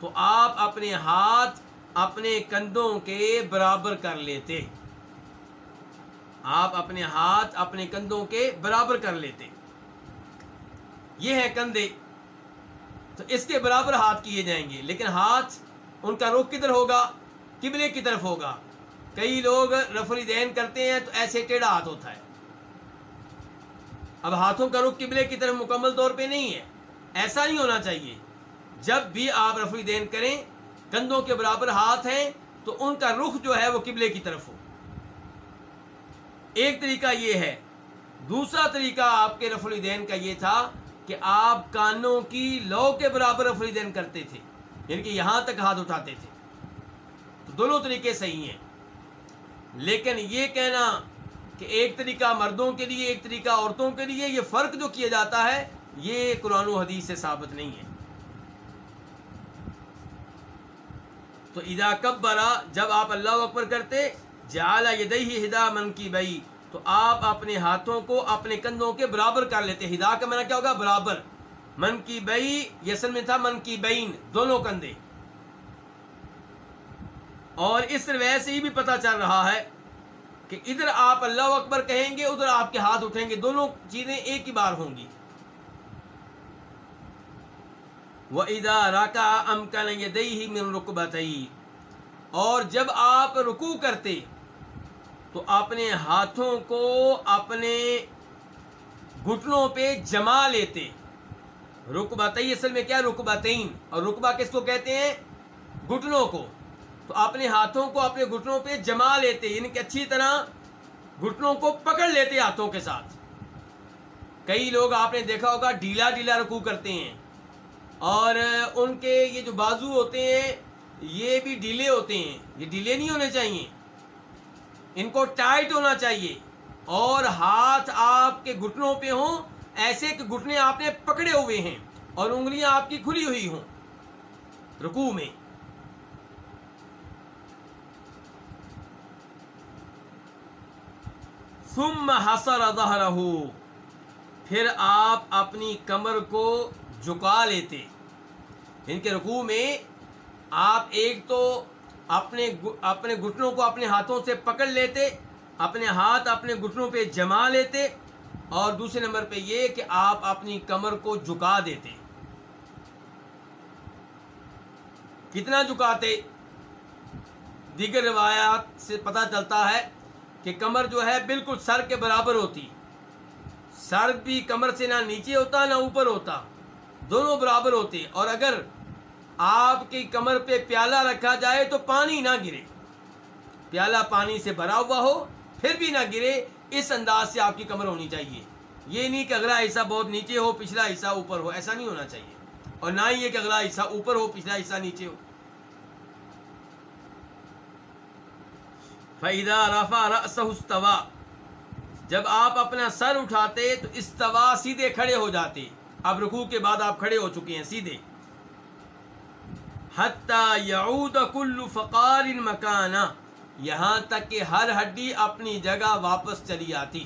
تو آپ اپنے ہاتھ اپنے کندھوں کے برابر کر لیتے۔ آپ اپنے ہاتھ اپنے کندھوں کے برابر کر لیتے۔ یہ ہے کندھے۔ تو اس کے برابر ہاتھ کیے جائیں گے، لیکن ہاتھ ان کا رخ کدھر ہوگا؟ قبلے کی طرف ہوگا۔ کئی لوگ رف الدین کرتے ہیں تو ایسے ٹیڑھا ہاتھ ہوتا ہے۔ اب ہاتھوں کا رخ قبلے کی طرف مکمل طور پہ نہیں ہے، ایسا نہیں ہونا چاہیے۔ جب بھی آپ رف الدین کریں، کندھوں کے برابر ہاتھ ہیں، تو ان کا رخ جو ہے وہ قبلے کی طرف ہو۔ ایک طریقہ یہ ہے۔ دوسرا طریقہ آپ کے رف الدین کا یہ تھا کہ آپ کانوں کی لو کے برابر رف الدین کرتے تھے یعنی کہ یہاں تک ہاتھ اٹھاتے تھے۔ تو دونوں طریقے صحیح ہیں۔ لیکن یہ کہنا کہ ایک طریقہ مردوں کے لیے، ایک طریقہ عورتوں کے لیے یہ فرق جو کیا جاتا ہے، یہ قرآن و حدیث سے ثابت نہیں ہے۔ تو ادا کب برا جب آپ اللہ اکبر کرتے جالا یہ ہدا من کی بئی تو آپ اپنے ہاتھوں کو اپنے کندھوں کے برابر کر لیتے ہدا کا میرا کیا ہوگا؟ برابر۔ من کی بئی یسن میں تھا من کی بین دونوں کندھے۔ اور اس روایت سے یہ بھی پتہ چل رہا ہے کہ ادھر آپ اللہ اکبر کہیں گے، ادھر آپ کے ہاتھ اٹھیں گے۔ دونوں چیزیں ایک ہی بار ہوں گی۔ وہ ادا راکا ام کن دئی ہی من رقبہ اور جب آپ رکو کرتے تو اپنے ہاتھوں کو اپنے گھٹنوں پہ جما لیتے۔ رقبہ اصل میں کیا رقبہ اور رقبہ کس کو کہتے ہیں؟ گھٹنوں کو۔ تو اپنے ہاتھوں کو اپنے گھٹنوں پہ جما لیتے یعنی کہ اچھی طرح گھٹنوں کو پکڑ لیتے ہاتھوں کے ساتھ۔ کئی لوگ آپ نے دیکھا ہوگا ڈھیلا ڈھیلا رکو کرتے ہیں۔ اور ان کے یہ جو بازو ہوتے ہیں، یہ بھی ڈھیلے ہوتے ہیں۔ یہ ڈھیلے نہیں ہونے چاہیے۔ ان کو ٹائٹ ہونا چاہیے۔ اور ہاتھ آپ کے گھٹنوں پہ ہوں، ایسے کہ گھٹنے آپ نے پکڑے ہوئے ہیں اور انگلیاں آپ کی کھلی ہوئی ہوں۔ رکو میں۔ ثم حسر ظہرہ۔ پھر آپ اپنی کمر کو جھکا لیتے۔ ان کے رکوع میں آپ ایک تو اپنے اپنے گھٹنوں کو اپنے ہاتھوں سے پکڑ لیتے، اپنے ہاتھ اپنے گھٹنوں پہ جما لیتے، اور دوسرے نمبر پہ یہ کہ آپ اپنی کمر کو جھکا دیتے۔ کتنا جھکاتے؟ دیگر روایات سے پتہ چلتا ہے کہ کمر جو ہے بالکل سر کے برابر ہوتی۔ سر بھی کمر سے نہ نیچے ہوتا نہ اوپر ہوتا، دونوں برابر ہوتے۔ اور اگر آپ کی کمر پہ پیالہ رکھا جائے تو پانی نہ گرے۔ پیالہ پانی سے بھرا ہوا ہو، پھر بھی نہ گرے، اس انداز سے آپ کی کمر ہونی چاہیے۔ یہ نہیں کہ اگلا حصہ بہت نیچے ہو، پچھلا حصہ اوپر ہو، ایسا نہیں ہونا چاہیے۔ اور نہ ہی یہ کہ اگلا حصہ اوپر ہو، پچھلا حصہ نیچے ہو۔ فیدا رفا رسوا جب آپ اپنا سر اٹھاتے تو استوا سیدھے کھڑے ہو جاتے۔ اب رکوع کے بعد آپ کھڑے ہو چکے ہیں، سیدھے۔ یعود کل فقار مکانا یہاں تک کہ ہر ہڈی اپنی جگہ واپس چلی آتی۔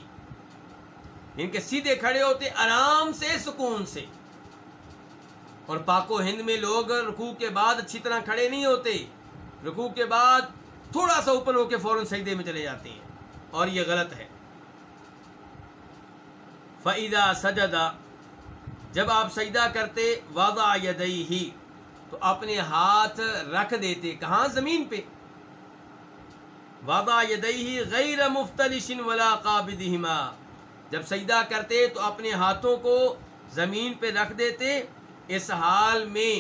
ان کے سیدھے کھڑے ہوتے آرام سے سکون سے۔ اور پاک و ہند میں لوگ رکوع کے بعد اچھی طرح کھڑے نہیں ہوتے۔ رکوع کے بعد تھوڑا سا اوپر ہو کے فوراً سجدے میں چلے جاتے ہیں۔ اور یہ غلط ہے۔ فعدہ سجدہ جب آپ سجدہ کرتے، وضع یدئی ہی تو اپنے ہاتھ رکھ دیتے، کہاں؟ زمین پہ۔ وضع یدئی غیر مفتلشن ولا قابدہما جب سجدہ کرتے تو اپنے ہاتھوں کو زمین پہ رکھ دیتے، اس حال میں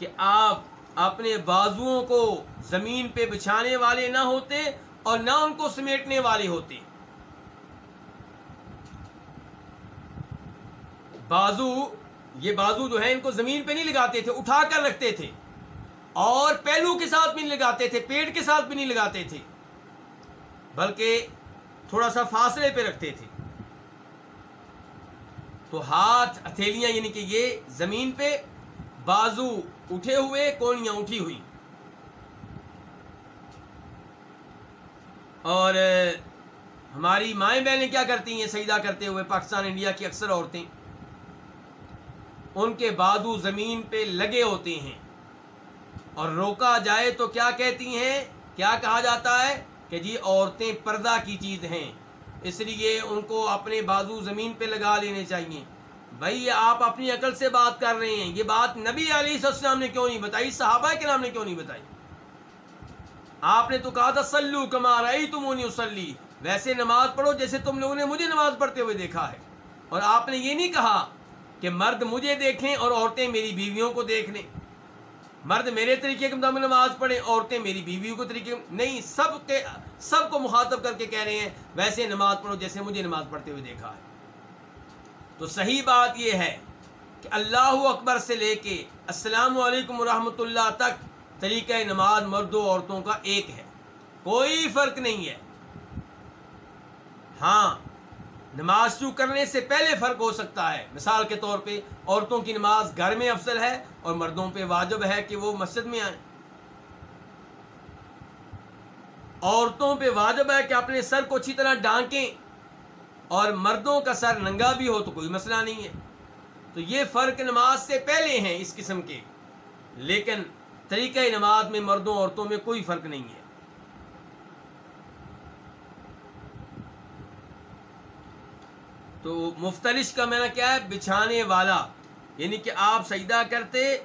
کہ آپ اپنے بازوؤں کو زمین پہ بچھانے والے نہ ہوتے اور نہ ان کو سمیٹنے والے ہوتے۔ بازو یہ بازو جو ہے ان کو زمین پہ نہیں لگاتے تھے، اٹھا کر رکھتے تھے۔ اور پہلو کے ساتھ بھی نہیں لگاتے تھے، پیٹ کے ساتھ بھی نہیں لگاتے تھے۔ بلکہ تھوڑا سا فاصلے پہ رکھتے تھے۔ تو ہاتھ، ہتھیلیاں یعنی کہ یہ زمین پہ بازو اٹھے ہوئے، کونیاں اٹھی ہوئی۔ اور ہماری مائیں بہنیں کیا کرتی ہیں؟ سجدہ کرتے ہوئے پاکستان، انڈیا کی اکثر عورتیں۔ ان کے بازو زمین پہ لگے ہوتے ہیں۔ اور روکا جائے تو کیا کہتی ہیں؟ کیا کہا جاتا ہے؟ کہ جی عورتیں پردہ کی چیز ہیں، اس لیے ان کو اپنے بازو زمین پہ لگا لینے چاہیے۔ بھائی، آپ اپنی عقل سے بات کر رہے ہیں۔ یہ بات نبی علیہ السلام نے کیوں نہیں بتائی؟ صحابہ کے نام نے کیوں نہیں بتائی؟ آپ نے تو کہا تھا سلو کما رہی تم اسلی ویسے نماز پڑھو جیسے تم لوگوں نے مجھے نماز پڑھتے ہوئے دیکھا ہے۔ اور آپ نے یہ نہیں کہا کہ مرد مجھے دیکھیں اور عورتیں میری بیویوں کو دیکھ لیں۔ مرد میرے طریقے کے مطابق نماز پڑھیں، عورتیں میری بیویوں کو طریقے، نہیں، سب کے، سب کو مخاطب کر کے کہہ رہے ہیں، ویسے نماز پڑھو جیسے مجھے نماز پڑھتے ہوئے دیکھا ہے۔ تو صحیح بات یہ ہے کہ اللہ اکبر سے لے کے السلام علیکم ورحمۃ اللہ تک طریقہ نماز مردوں عورتوں کا ایک ہے۔ کوئی فرق نہیں ہے۔ ہاں نماز شروع کرنے سے پہلے فرق ہو سکتا ہے۔ مثال کے طور پہ، عورتوں کی نماز گھر میں افضل ہے اور مردوں پہ واجب ہے کہ وہ مسجد میں آئیں۔ عورتوں پہ واجب ہے کہ اپنے سر کو اچھی طرح ڈانکیں اور مردوں کا سر ننگا بھی ہو تو کوئی مسئلہ نہیں ہے۔ تو یہ فرق نماز سے پہلے ہیں اس قسم کے۔ لیکن طریقہ نماز میں مردوں عورتوں میں کوئی فرق نہیں ہے۔ تو مفترش کا میرا کیا ہے؟ بچھانے والا۔ یعنی کہ آپ سجدہ کرتے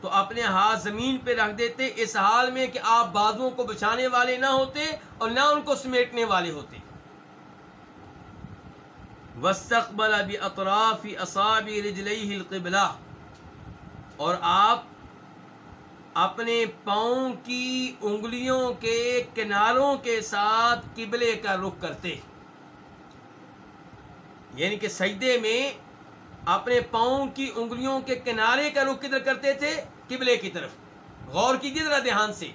تو اپنے ہاتھ زمین پہ رکھ دیتے، اس حال میں کہ آپ بازوؤں کو بچھانے والے نہ ہوتے اور نہ ان کو سمیٹنے والے ہوتے۔ وسطبل ابی اطراف اصابی رجلئی القبلہ اور آپ اپنے پاؤں کی انگلیوں کے کناروں کے ساتھ قبلے کا رخ کرتے۔ یعنی کہ سجدے میں اپنے پاؤں کی انگلیوں کے کنارے کا رخ کدھر کرتے تھے؟ قبلے کی طرف۔ غور کیجیے ذرا دھیان سے۔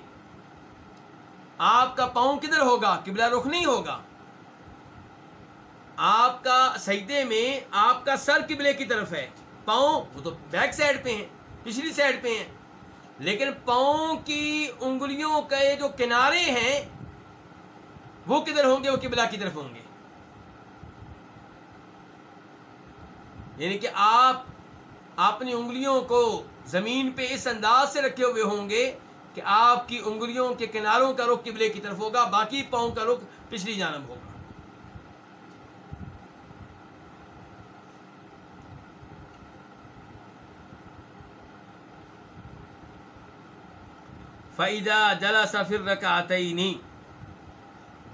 آپ کا پاؤں کدھر ہوگا؟ قبلہ رخ نہیں ہوگا۔ آپ کا سجدے میں آپ کا سر قبلے کی طرف ہے۔ پاؤں وہ تو بیک سائڈ پہ ہیں، پچھلی سائڈ پہ ہیں۔ لیکن پاؤں کی انگلیوں کے جو کنارے ہیں، وہ کدھر ہوں گے؟ وہ قبلہ کی طرف ہوں گے۔ یعنی کہ آپ اپنی انگلیوں کو زمین پہ اس انداز سے رکھے ہوئے ہوں گے کہ آپ کی انگلیوں کے کناروں کا رخ قبلے کی طرف ہوگا، باقی پاؤں کا رخ پچھلی جانب ہوگا۔ فعدہ جلا سفر رکعتینی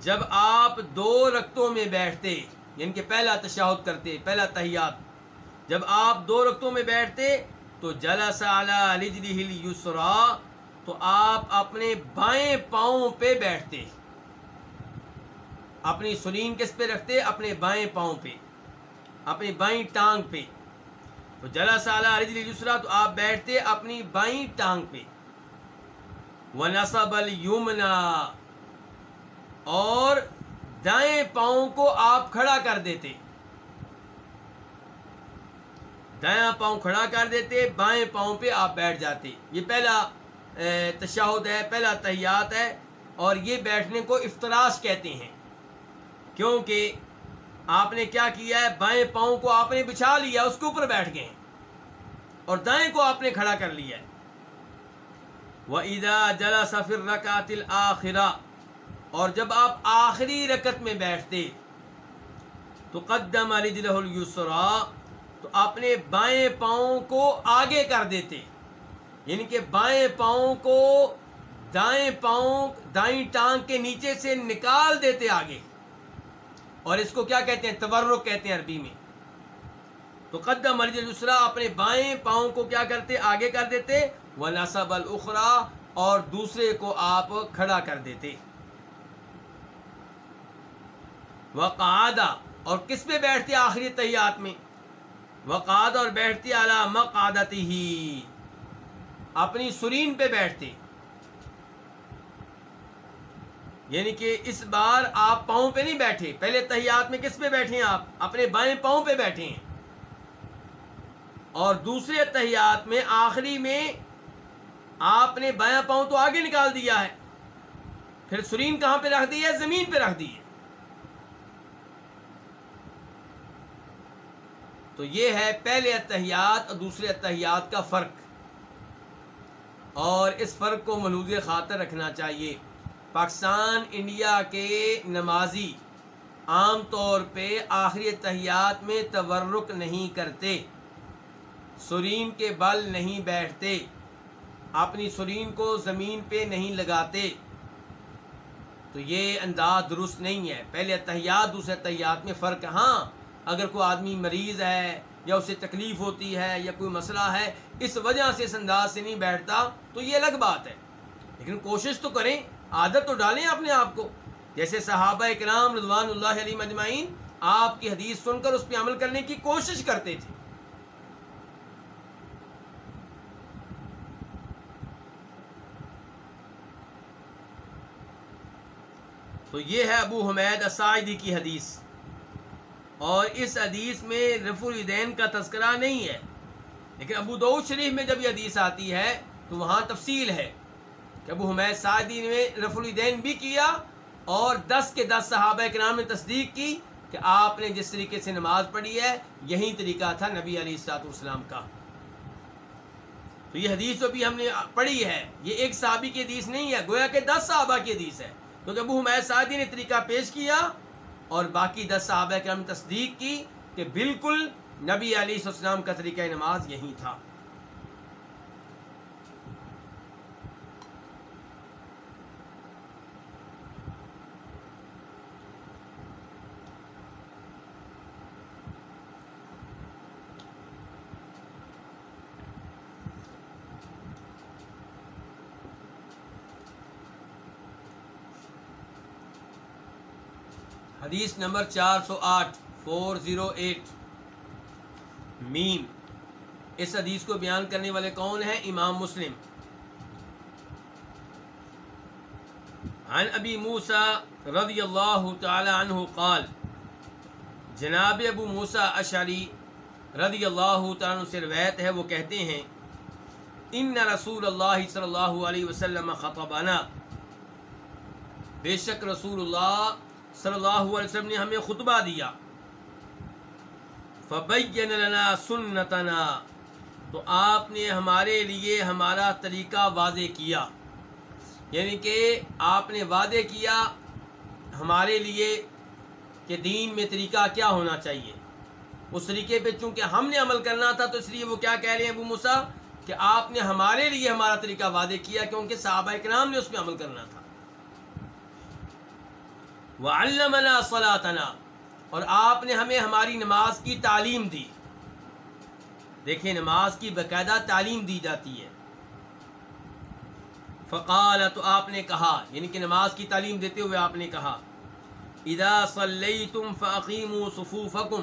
جب آپ دو رقتوں میں بیٹھتے یعنی کہ پہلا تشاہد کرتے، پہلا تحیات جب آپ دو رقتوں میں بیٹھتے تو جلس علی یسرا تو آپ اپنے بائیں پاؤں پہ بیٹھتے۔ اپنی سلین کس پہ رکھتے؟ اپنے بائیں پاؤں پہ، اپنی بائیں ٹانگ پہ۔ تو جلس علی یسرا تو آپ بیٹھتے اپنی بائیں ٹانگ پہ۔ وہ نصب النا اور دائیں پاؤں کو آپ کھڑا کر دیتے۔ دایاں پاؤں کھڑا کر دیتے، بائیں پاؤں پہ آپ بیٹھ جاتے۔ یہ پہلا تشہد ہے، پہلا تحیات ہے۔ اور یہ بیٹھنے کو افطراش کہتے ہیں۔ کیونکہ آپ نے کیا کیا ہے؟ بائیں پاؤں کو آپ نے بچھا لیا، اس کے اوپر بیٹھ گئے۔ اور دائیں کو آپ نے کھڑا کر لیا ہے۔ وہ ادا جلا سفر رکاتل آخرا اور جب آپ آخری رکت میں بیٹھتے تو قدم علی دلہ السرا تو اپنے بائیں پاؤں کو آگے کر دیتے یعنی کہ بائیں پاؤں کو دائیں پاؤں، دائیں ٹانگ کے نیچے سے نکال دیتے آگے۔ اور اس کو کیا کہتے ہیں؟ تورک کہتے ہیں عربی میں۔ تو قدم مرج السرا اپنے بائیں پاؤں کو کیا کرتے؟ آگے کر دیتے۔ وہ نصب الخرا اور دوسرے کو آپ کھڑا کر دیتے۔ وہ اور کس پہ بیٹھتے؟ آخری تحیات میں۔ وقاد اور بیٹھتی اعلیٰ مقادتی ہی اپنی سرین پہ بیٹھتے یعنی کہ اس بار آپ پاؤں پہ نہیں بیٹھے، پہلے تحیات میں کس پہ بیٹھے ہیں آپ؟ اپنے بائیں پاؤں پہ بیٹھے ہیں۔ اور دوسرے تحیات میں آخری میں آپ نے بایاں پاؤں تو آگے نکال دیا ہے۔ پھر سرین کہاں پہ رکھ دی ہے؟ زمین پہ رکھ دی ہے۔ تو یہ ہے پہلے اتحیات اور دوسرے اتحیات کا فرق۔ اور اس فرق کو ملوز خاطر رکھنا چاہیے۔ پاکستان، انڈیا کے نمازی عام طور پہ آخری اتحیات میں تورک نہیں کرتے۔ سرین کے بل نہیں بیٹھتے۔ اپنی سرین کو زمین پہ نہیں لگاتے۔ تو یہ انداز درست نہیں ہے۔ پہلے اتحیات، دوسرے اتحیات میں فرق ہاں اگر کوئی آدمی مریض ہے یا اسے تکلیف ہوتی ہے یا کوئی مسئلہ ہے، اس وجہ سے اس انداز سے نہیں بیٹھتا، تو یہ الگ بات ہے۔ لیکن کوشش تو کریں، عادت تو ڈالیں اپنے آپ کو۔ جیسے صحابہ کرام رضوان اللہ علیہ مجمعین آپ کی حدیث سن کر اس پہ عمل کرنے کی کوشش کرتے تھے۔ تو یہ ہے ابو حمید اسائدی کی حدیث۔ اور اس حدیث میں رف الدین کا تذکرہ نہیں ہے۔ لیکن ابو دعود شریف میں جب یہ حدیث آتی ہے تو وہاں تفصیل ہے کہ ابو حمید سعدی نے رف الدین بھی کیا اور دس کے دس صحابہ کے نام نے تصدیق کی کہ آپ نے جس طریقے سے نماز پڑھی ہے، یہی طریقہ تھا نبی علی سات والسلام کا۔ تو یہ حدیث جو بھی ہم نے پڑھی ہے، یہ ایک صحابی کی حدیث نہیں ہے، گویا کہ دس صحابہ کی حدیث ہے۔ کیونکہ ابو حمید سعدی نے طریقہ پیش کیا اور باقی دس صحابہ کرام ہم تصدیق کی کہ بالکل نبی علی السلام کا طریقہ نماز یہی تھا۔ حدیث نمبر چار سو آٹھ، فور زیرو ایٹ۔ میم، اس حدیث کو بیان کرنے والے کون ہیں؟ امام مسلم۔ عن ابی موسا رضی اللہ تعالی عنہ قال، جناب ابو موسا اشعری رضی اللہ تعالیٰ عنہ سے روایت ہے، وہ کہتے ہیں، ان رسول اللہ صلی اللہ علیہ وسلم خطبنا بے شک رسول اللہ صلی اللہ علیہ وسلم نے ہمیں خطبہ دیا۔ فبین لنا سنتنا۔ تو آپ نے ہمارے لیے ہمارا طریقہ واضح کیا۔ یعنی کہ آپ نے وعدے کیا ہمارے لیے کہ دین میں طریقہ کیا ہونا چاہیے۔ اس طریقے پہ چونکہ ہم نے عمل کرنا تھا، تو اس لیے وہ کیا کہہ رہے ہیں ابو مسا کہ آپ نے ہمارے لیے ہمارا طریقہ وعدے کیا، کیونکہ صحابہ کرام نے اس میں عمل کرنا تھا۔ وعلمنا صلاتنا۔ اور آپ نے ہمیں ہماری نماز کی تعلیم دی۔ دیکھیں، نماز کی باقاعدہ تعلیم دی جاتی ہے۔ فقال، تو آپ نے کہا یعنی کہ نماز کی تعلیم دیتے ہوئے آپ نے کہا، اذا صلیتم فاقیموا صفوفکم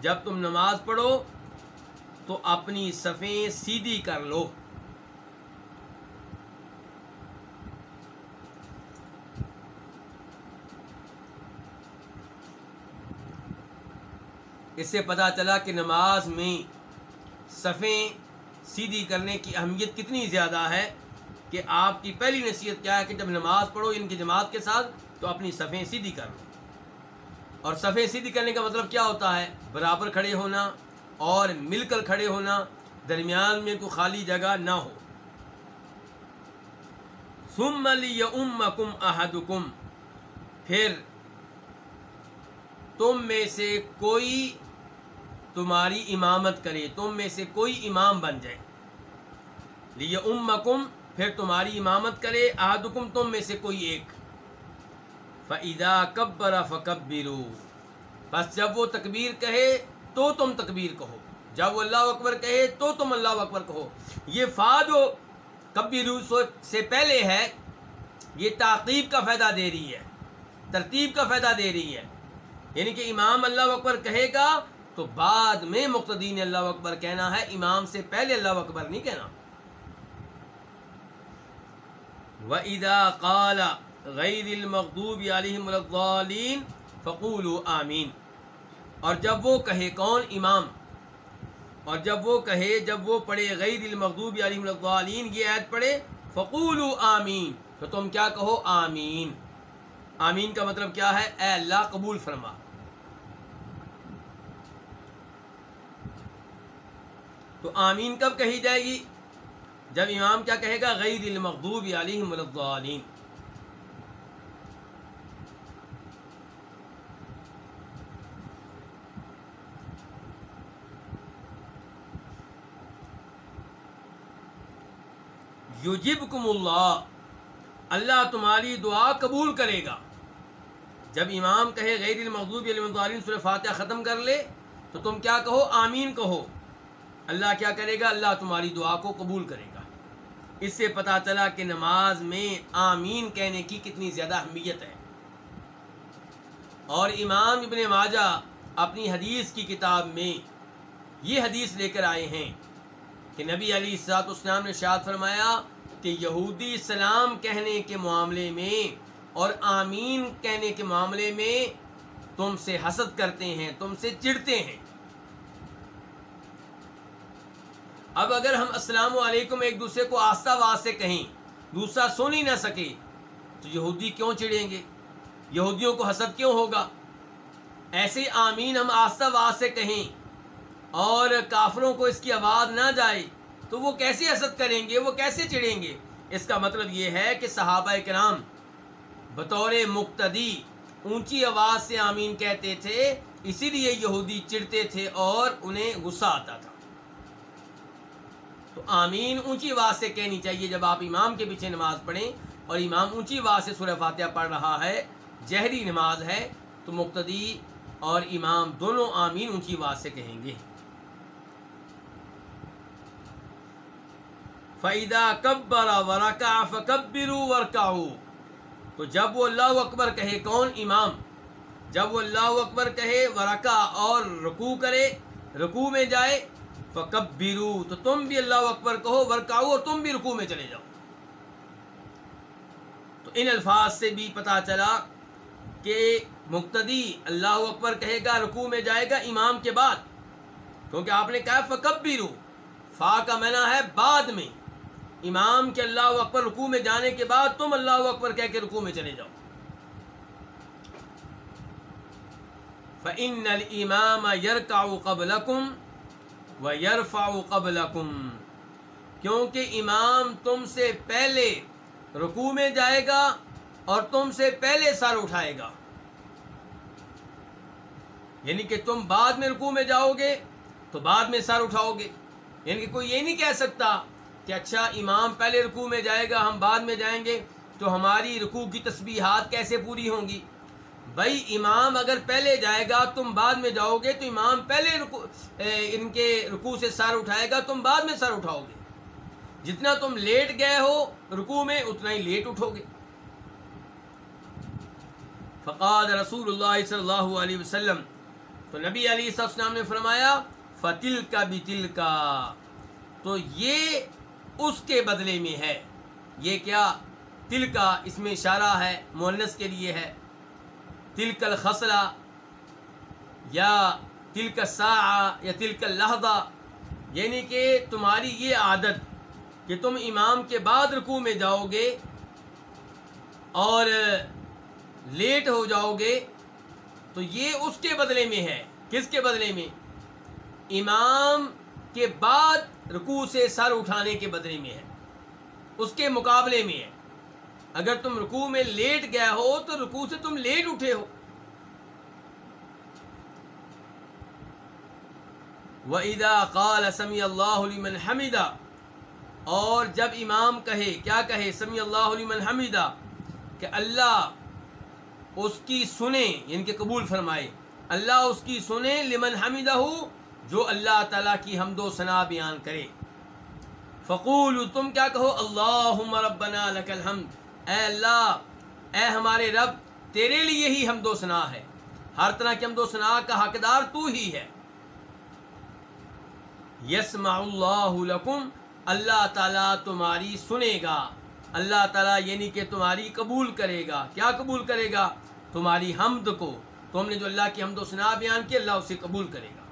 جب تم نماز پڑھو، تو اپنی صفیں سیدھی کر لو۔ اس سے پتہ چلا کہ نماز میں صفیں سیدھی کرنے کی اہمیت کتنی زیادہ ہے کہ آپ کی پہلی نصیحت کیا ہے کہ جب نماز پڑھو ان کی جماعت کے ساتھ تو اپنی صفیں سیدھی کر لو۔ اور صفیں سیدھی کرنے کا مطلب کیا ہوتا ہے؟ برابر کھڑے ہونا اور مل کر کھڑے ہونا درمیان میں کوئی خالی جگہ نہ ہو۔ ثم لیؤمکم احدکم پھر تم میں سے کوئی تمہاری امامت کرے، تم میں سے کوئی امام بن جائے۔ لیے امکم، پھر تمہاری امامت کرے، احدکم، تم میں سے کوئی ایک۔ فعدا کبر فکبرو۔ بس جب وہ تکبیر کہے، تو تم تکبیر کہو۔ جب وہ اللہ اکبر کہے، تو تم اللہ اکبر کہو۔ یہ فا جو کبیرو سے پہلے ہے، یہ تعقیب کا فائدہ دے رہی ہے، ترتیب کا فائدہ دے رہی ہے۔ یعنی کہ امام اللہ اکبر کہے گا تو بعد میں مقتدین اللہ اکبر کہنا ہے، امام سے پہلے اللہ اکبر نہیں کہنا۔ وَإِذَا قَالَ غَيْرِ الْمَغْضُوبِ عَلِهِمُ الضَّالِينَ فَقُولُوا آمین اور جب وہ کہے کون؟ امام۔ اور جب وہ کہے، جب وہ پڑھے غیر المغضوب علیہم الضالین یہ عید پڑھے، فقولوا آمین تو تم کیا کہو؟ آمین آمین کا مطلب کیا ہے؟ اے اللہ قبول فرما۔ تو آمین کب کہی جائے گی؟ جب امام کیا کہے گا؟ غیر المغضوب علیہم الضالین۔ یجبکم اللہ اللہ تمہاری دعا قبول کرے گا۔ جب امام کہے غیر المغضوب علیہ الضالین، سورہ فاتحہ ختم کر لے، تو تم کیا کہو؟ آمین کہو۔ اللہ کیا کرے گا؟ اللہ تمہاری دعا کو قبول کرے گا۔ اس سے پتہ چلا کہ نماز میں آمین کہنے کی کتنی زیادہ اہمیت ہے۔ اور امام ابن ماجہ اپنی حدیث کی کتاب میں یہ حدیث لے کر آئے ہیں کہ نبی علی سات اسلام نے شاد فرمایا کہ یہودی سلام کہنے کے معاملے میں اور آمین کہنے کے معاملے میں تم سے حسد کرتے ہیں، تم سے چڑھتے ہیں۔ اب اگر ہم السلام علیکم ایک دوسرے کو آستہ آواز سے کہیں، دوسرا سن ہی نہ سکے، تو یہودی کیوں چڑھیں گے؟ یہودیوں کو حسد کیوں ہوگا؟ ایسے آمین ہم آستہ آواز سے کہیں اور کافروں کو اس کی آواز نہ جائے، تو وہ کیسے حسد کریں گے؟ وہ کیسے چڑھیں گے؟ اس کا مطلب یہ ہے کہ صحابہ کرام بطور مقتدی اونچی آواز سے آمین کہتے تھے، اسی لیے یہودی چڑھتے تھے اور انہیں غصہ آتا تھا۔ تو آمین اونچی آواز سے کہنی چاہیے جب آپ امام کے پیچھے نماز پڑھیں اور امام اونچی آواز سے سورہ فاتحہ پڑھ رہا ہے، جہری نماز ہے، تو مقتدی اور امام دونوں آمین اونچی آواز سے کہیں گے۔ فیدا کبر ورکا فکبرو ورکاؤ تو جب وہ اللہ اکبر کہے کون؟ امام۔ جب وہ اللہ اکبر کہے ورکا اور رکوع کرے، رکوع میں جائے فکبرو تو تم بھی اللہ اکبر کہو ورکاؤ اور تم بھی رکوع میں چلے جاؤ۔ تو ان الفاظ سے بھی پتہ چلا کہ مقتدی اللہ اکبر کہے گا، رکوع میں جائے گا امام کے بعد۔ کیونکہ آپ نے کہا فکبرو فا کا منع ہے بعد میں۔ امام کے اللہ اکبر رکوع میں جانے کے بعد تم اللہ اکبر کہہ کے رکوع میں چلے جاؤ۔ فَإِنَّ الْإِمَامَ يَرْكَعُ قَبْلَكُمْ وَيَرْفَعُ قَبْلَكُمْ، کیونکہ امام تم سے پہلے رکوع میں جائے گا اور تم سے پہلے سر اٹھائے گا۔ یعنی کہ تم بعد میں رکوع میں جاؤ گے تو بعد میں سر اٹھاؤ گے۔ یعنی کہ کوئی یہ نہیں کہہ سکتا کہ اچھا امام پہلے رکوع میں جائے گا، ہم بعد میں جائیں گے تو ہماری رکوع کی تسبیحات کیسے پوری ہوں گی؟ بھائی امام اگر پہلے جائے گا، تم بعد میں جاؤ گے، تو امام پہلے رکو ان کے رکوع سے سر اٹھائے گا، تم بعد میں سر اٹھاؤ گے۔ جتنا تم لیٹ گئے ہو رکوع میں، اتنا ہی لیٹ اٹھو گے۔ فقاد رسول اللہ صلی اللہ علیہ وسلم، تو نبی علی السلام نے فرمایا فتل کا بھی تل کا تو یہ اس کے بدلے میں ہے۔ یہ کیا؟ تل کا اس میں اشارہ ہے مونس کے لیے ہے۔ تل کل خسرہ یا تل کا سا یا تل کا لہدہ یعنی کہ تمہاری یہ عادت کہ تم امام کے بعد رکوع میں جاؤ گے اور لیٹ ہو جاؤ گے، تو یہ اس کے بدلے میں ہے۔ کس کے بدلے میں؟ امام کے بعد رکوع سے سر اٹھانے کے بدلے میں ہے۔ اس کے مقابلے میں ہے۔ اگر تم رکوع میں لیٹ گیا ہو تو رکوع سے تم لیٹ اٹھے ہو۔ وَإِذَا قَالَ سَمِيَ اللَّهُ لِمَنْ حَمِدَ، اور جب امام کہے، کیا کہے؟ سمی اللہ لمن حمیدہ کہ اللہ اس کی سنیں یعنی کہ قبول فرمائے۔ اللہ اس کی سنیں لمن حمیدہ ہو جو اللہ تعالیٰ کی حمد و ثنا بیان کرے۔ فقول تم کیا کہو؟ اللہ ربنا لک الحمد۔ اے اللہ، اے ہمارے رب، تیرے لیے ہی حمد و ثنا ہے۔ ہر طرح کی حمد و ثنا کا حقدار تو ہی ہے۔ یسمع اللہ لکم، اللہ تعالیٰ تمہاری سنے گا۔ اللہ تعالیٰ یعنی کہ تمہاری قبول کرے گا۔ کیا قبول کرے گا؟ تمہاری حمد کو۔ تم نے جو اللہ کی حمد و ثنا بیان کی، اللہ اسے قبول کرے گا۔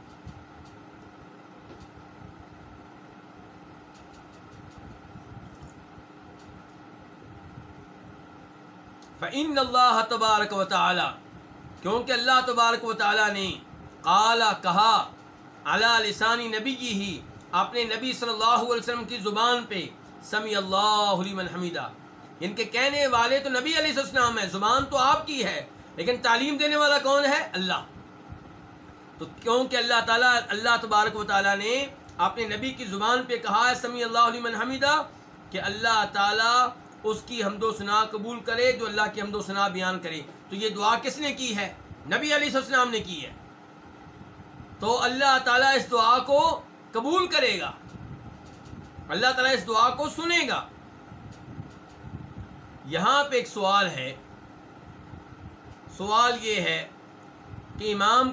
فعن اللہ تبارک و تعالی کیونکہ اللہ تبارک و تعالی نے قالا، کہا اعلیٰ لسانی نبی ہی اپنے نبی صلی اللہ علیہ وسلم کی زبان پہ سمی اللہ علیہ حمیدہ ان کے کہنے والے تو نبی علیہ السلام ہے زبان تو آپ کی ہے، لیکن تعلیم دینے والا کون ہے؟ اللہ۔ تو کیونکہ اللہ تعالیٰ، اللہ تبارک و تعالیٰ نے اپنے نبی کی زبان پہ کہا ہے سمی اللہ علیہ حمیدہ کہ اللہ تعالیٰ اس کی حمد و ثنا قبول کرے، جو اللہ کی حمد و ثنا بیان کرے۔ تو یہ دعا کس نے کی ہے؟ نبی علیہ السلام نے کی ہے۔ تو اللہ تعالیٰ اس دعا کو قبول کرے گا۔ اللہ تعالیٰ اس دعا کو سنے گا۔ یہاں پہ ایک سوال ہے۔ سوال یہ ہے کہ امام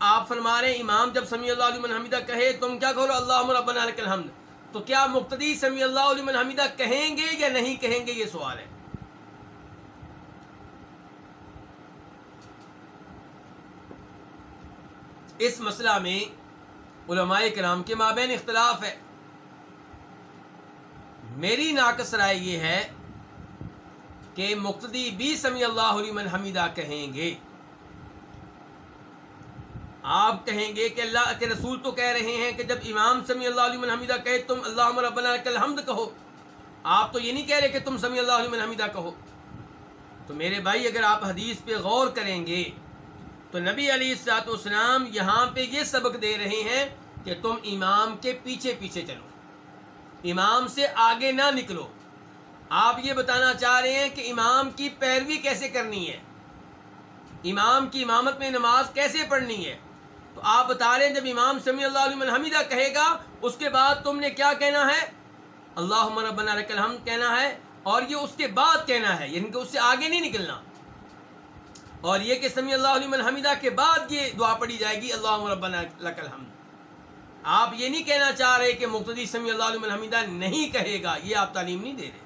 آپ فرما رہے ہیں، امام جب سمیع اللہ علیہ حمیدہ کہے، تم کیا کہو؟ اللہ ربنا الحمد۔ تو کیا مقتدی سمیع اللہ علیہ حمیدہ کہیں گے یا نہیں کہیں گے یہ سوال ہے؟ اس مسئلہ میں علماء کرام کے مابین اختلاف ہے۔ میری ناقص رائے یہ ہے کہ مقتدی بھی سمیع اللہ علیہ حمیدہ کہیں گے۔ آپ کہیں گے کہ اللہ کے رسول تو کہہ رہے ہیں کہ جب امام سمیع اللہ علیہ حمیدہ کہے تم اللہ ربنا الحمد کہو، آپ تو یہ نہیں کہہ رہے کہ تم سمیع اللہ علیہ حمیدہ کہو۔ تو میرے بھائی، اگر آپ حدیث پہ غور کریں گے، تو نبی علی السلاط اسلام یہاں پہ یہ سبق دے رہے ہیں کہ تم امام کے پیچھے پیچھے چلو، امام سے آگے نہ نکلو۔ آپ یہ بتانا چاہ رہے ہیں کہ امام کی پیروی کیسے کرنی ہے؟ امام کی امامت میں نماز کیسے پڑھنی ہے؟ تو آپ بتا رہے ہیں، جب امام سمی اللہ علیہ حمیدہ کہے گا، اس کے بعد تم نے کیا کہنا ہے؟ اللہ ربنا لک الحمد کہنا ہے اور یہ اس کے بعد کہنا ہے یعنی کہ اس سے آگے نہیں نکلنا۔ اور یہ کہ سمی اللہ علیہ حمیدہ کے بعد یہ دعا پڑھی جائے گی اللہ ربنا لک الحمد۔ آپ یہ نہیں کہنا چاہ رہے کہ مقتدی سمی اللہ علیہ حمیدہ نہیں کہے گا، یہ آپ تعلیم نہیں دے رہے۔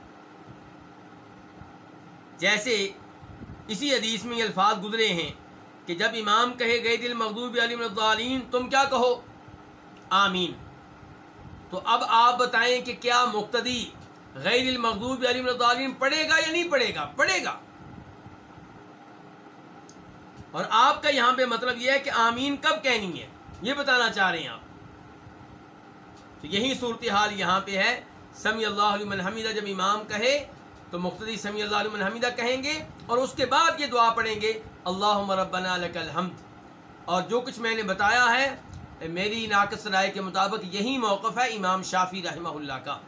جیسے اسی حدیث میں یہ الفاظ گزرے ہیں کہ جب امام کہے گئے دل مغدوب علیم الضالین تم کیا کہو؟ آمین۔ تو اب آپ بتائیں کہ کیا مقتدی غیر المغضوب علیم الضالین پڑھے گا یا نہیں پڑھے گا؟ پڑھے گا۔ اور آپ کا یہاں پہ مطلب یہ ہے کہ آمین کب کہنی ہے؟ یہ بتانا چاہ رہے ہیں آپ۔ تو یہی صورتحال یہاں پہ ہے۔ سمی اللہ علیہ حمیدہ، جب امام کہے تو مقتدی سمی اللہ علیہ حمیدہ کہیں گے اور اس کے بعد یہ دعا پڑھیں گے اللہ ربنا لک الحمد. اور جو کچھ میں نے بتایا ہے میری ناقص رائے کے مطابق یہی موقف ہے امام شافی رحمہ اللہ کا۔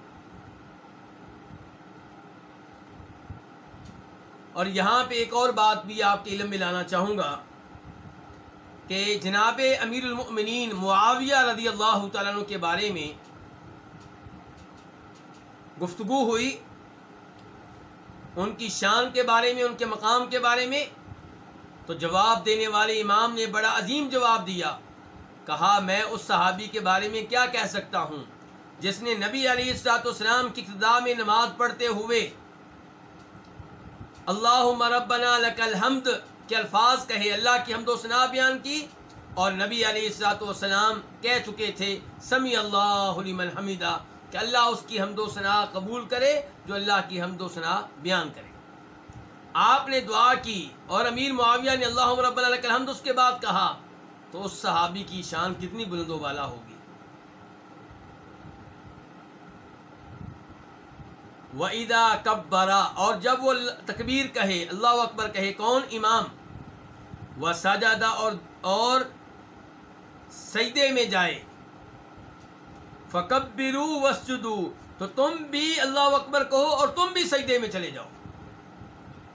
اور یہاں پہ ایک اور بات بھی آپ کے علم میں لانا چاہوں گا کہ جناب امیر المؤمنین معاویہ رضی اللہ تعالیٰ کے بارے میں گفتگو ہوئی۔ ان کی شان کے بارے میں، ان کے مقام کے بارے میں۔ تو جواب دینے والے امام نے بڑا عظیم جواب دیا۔ کہا، میں اس صحابی کے بارے میں کیا کہہ سکتا ہوں؟ جس نے نبی علی السلاط اسلام کی ابتدا میں نماز پڑھتے ہوئے اللہ مربنا لک الحمد کے الفاظ کہے، اللہ کی حمد و ثنا بیان کی اور نبی علیہ السلاط والسلام کہہ چکے تھے سمی اللہ لمن حمیدہ۔ کہ اللہ اس کی حمد و ثنا قبول کرے جو اللہ کی حمد و ثنا بیان کرے۔ آپ نے دعا کی اور امیر معاویہ نے اللہ رب اللہ الحمد اس کے بعد کہا، تو اس صحابی کی شان کتنی بلند و بالا ہوگی۔ وہ عیدا کب اور جب وہ تکبیر کہے، اللہ اکبر کہے، کون امام؟ وہ سجادہ اور اور سجدے میں جائے۔ فکبرو وسجدو تو تم بھی اللہ اکبر کہو اور تم بھی سجدے میں چلے جاؤ۔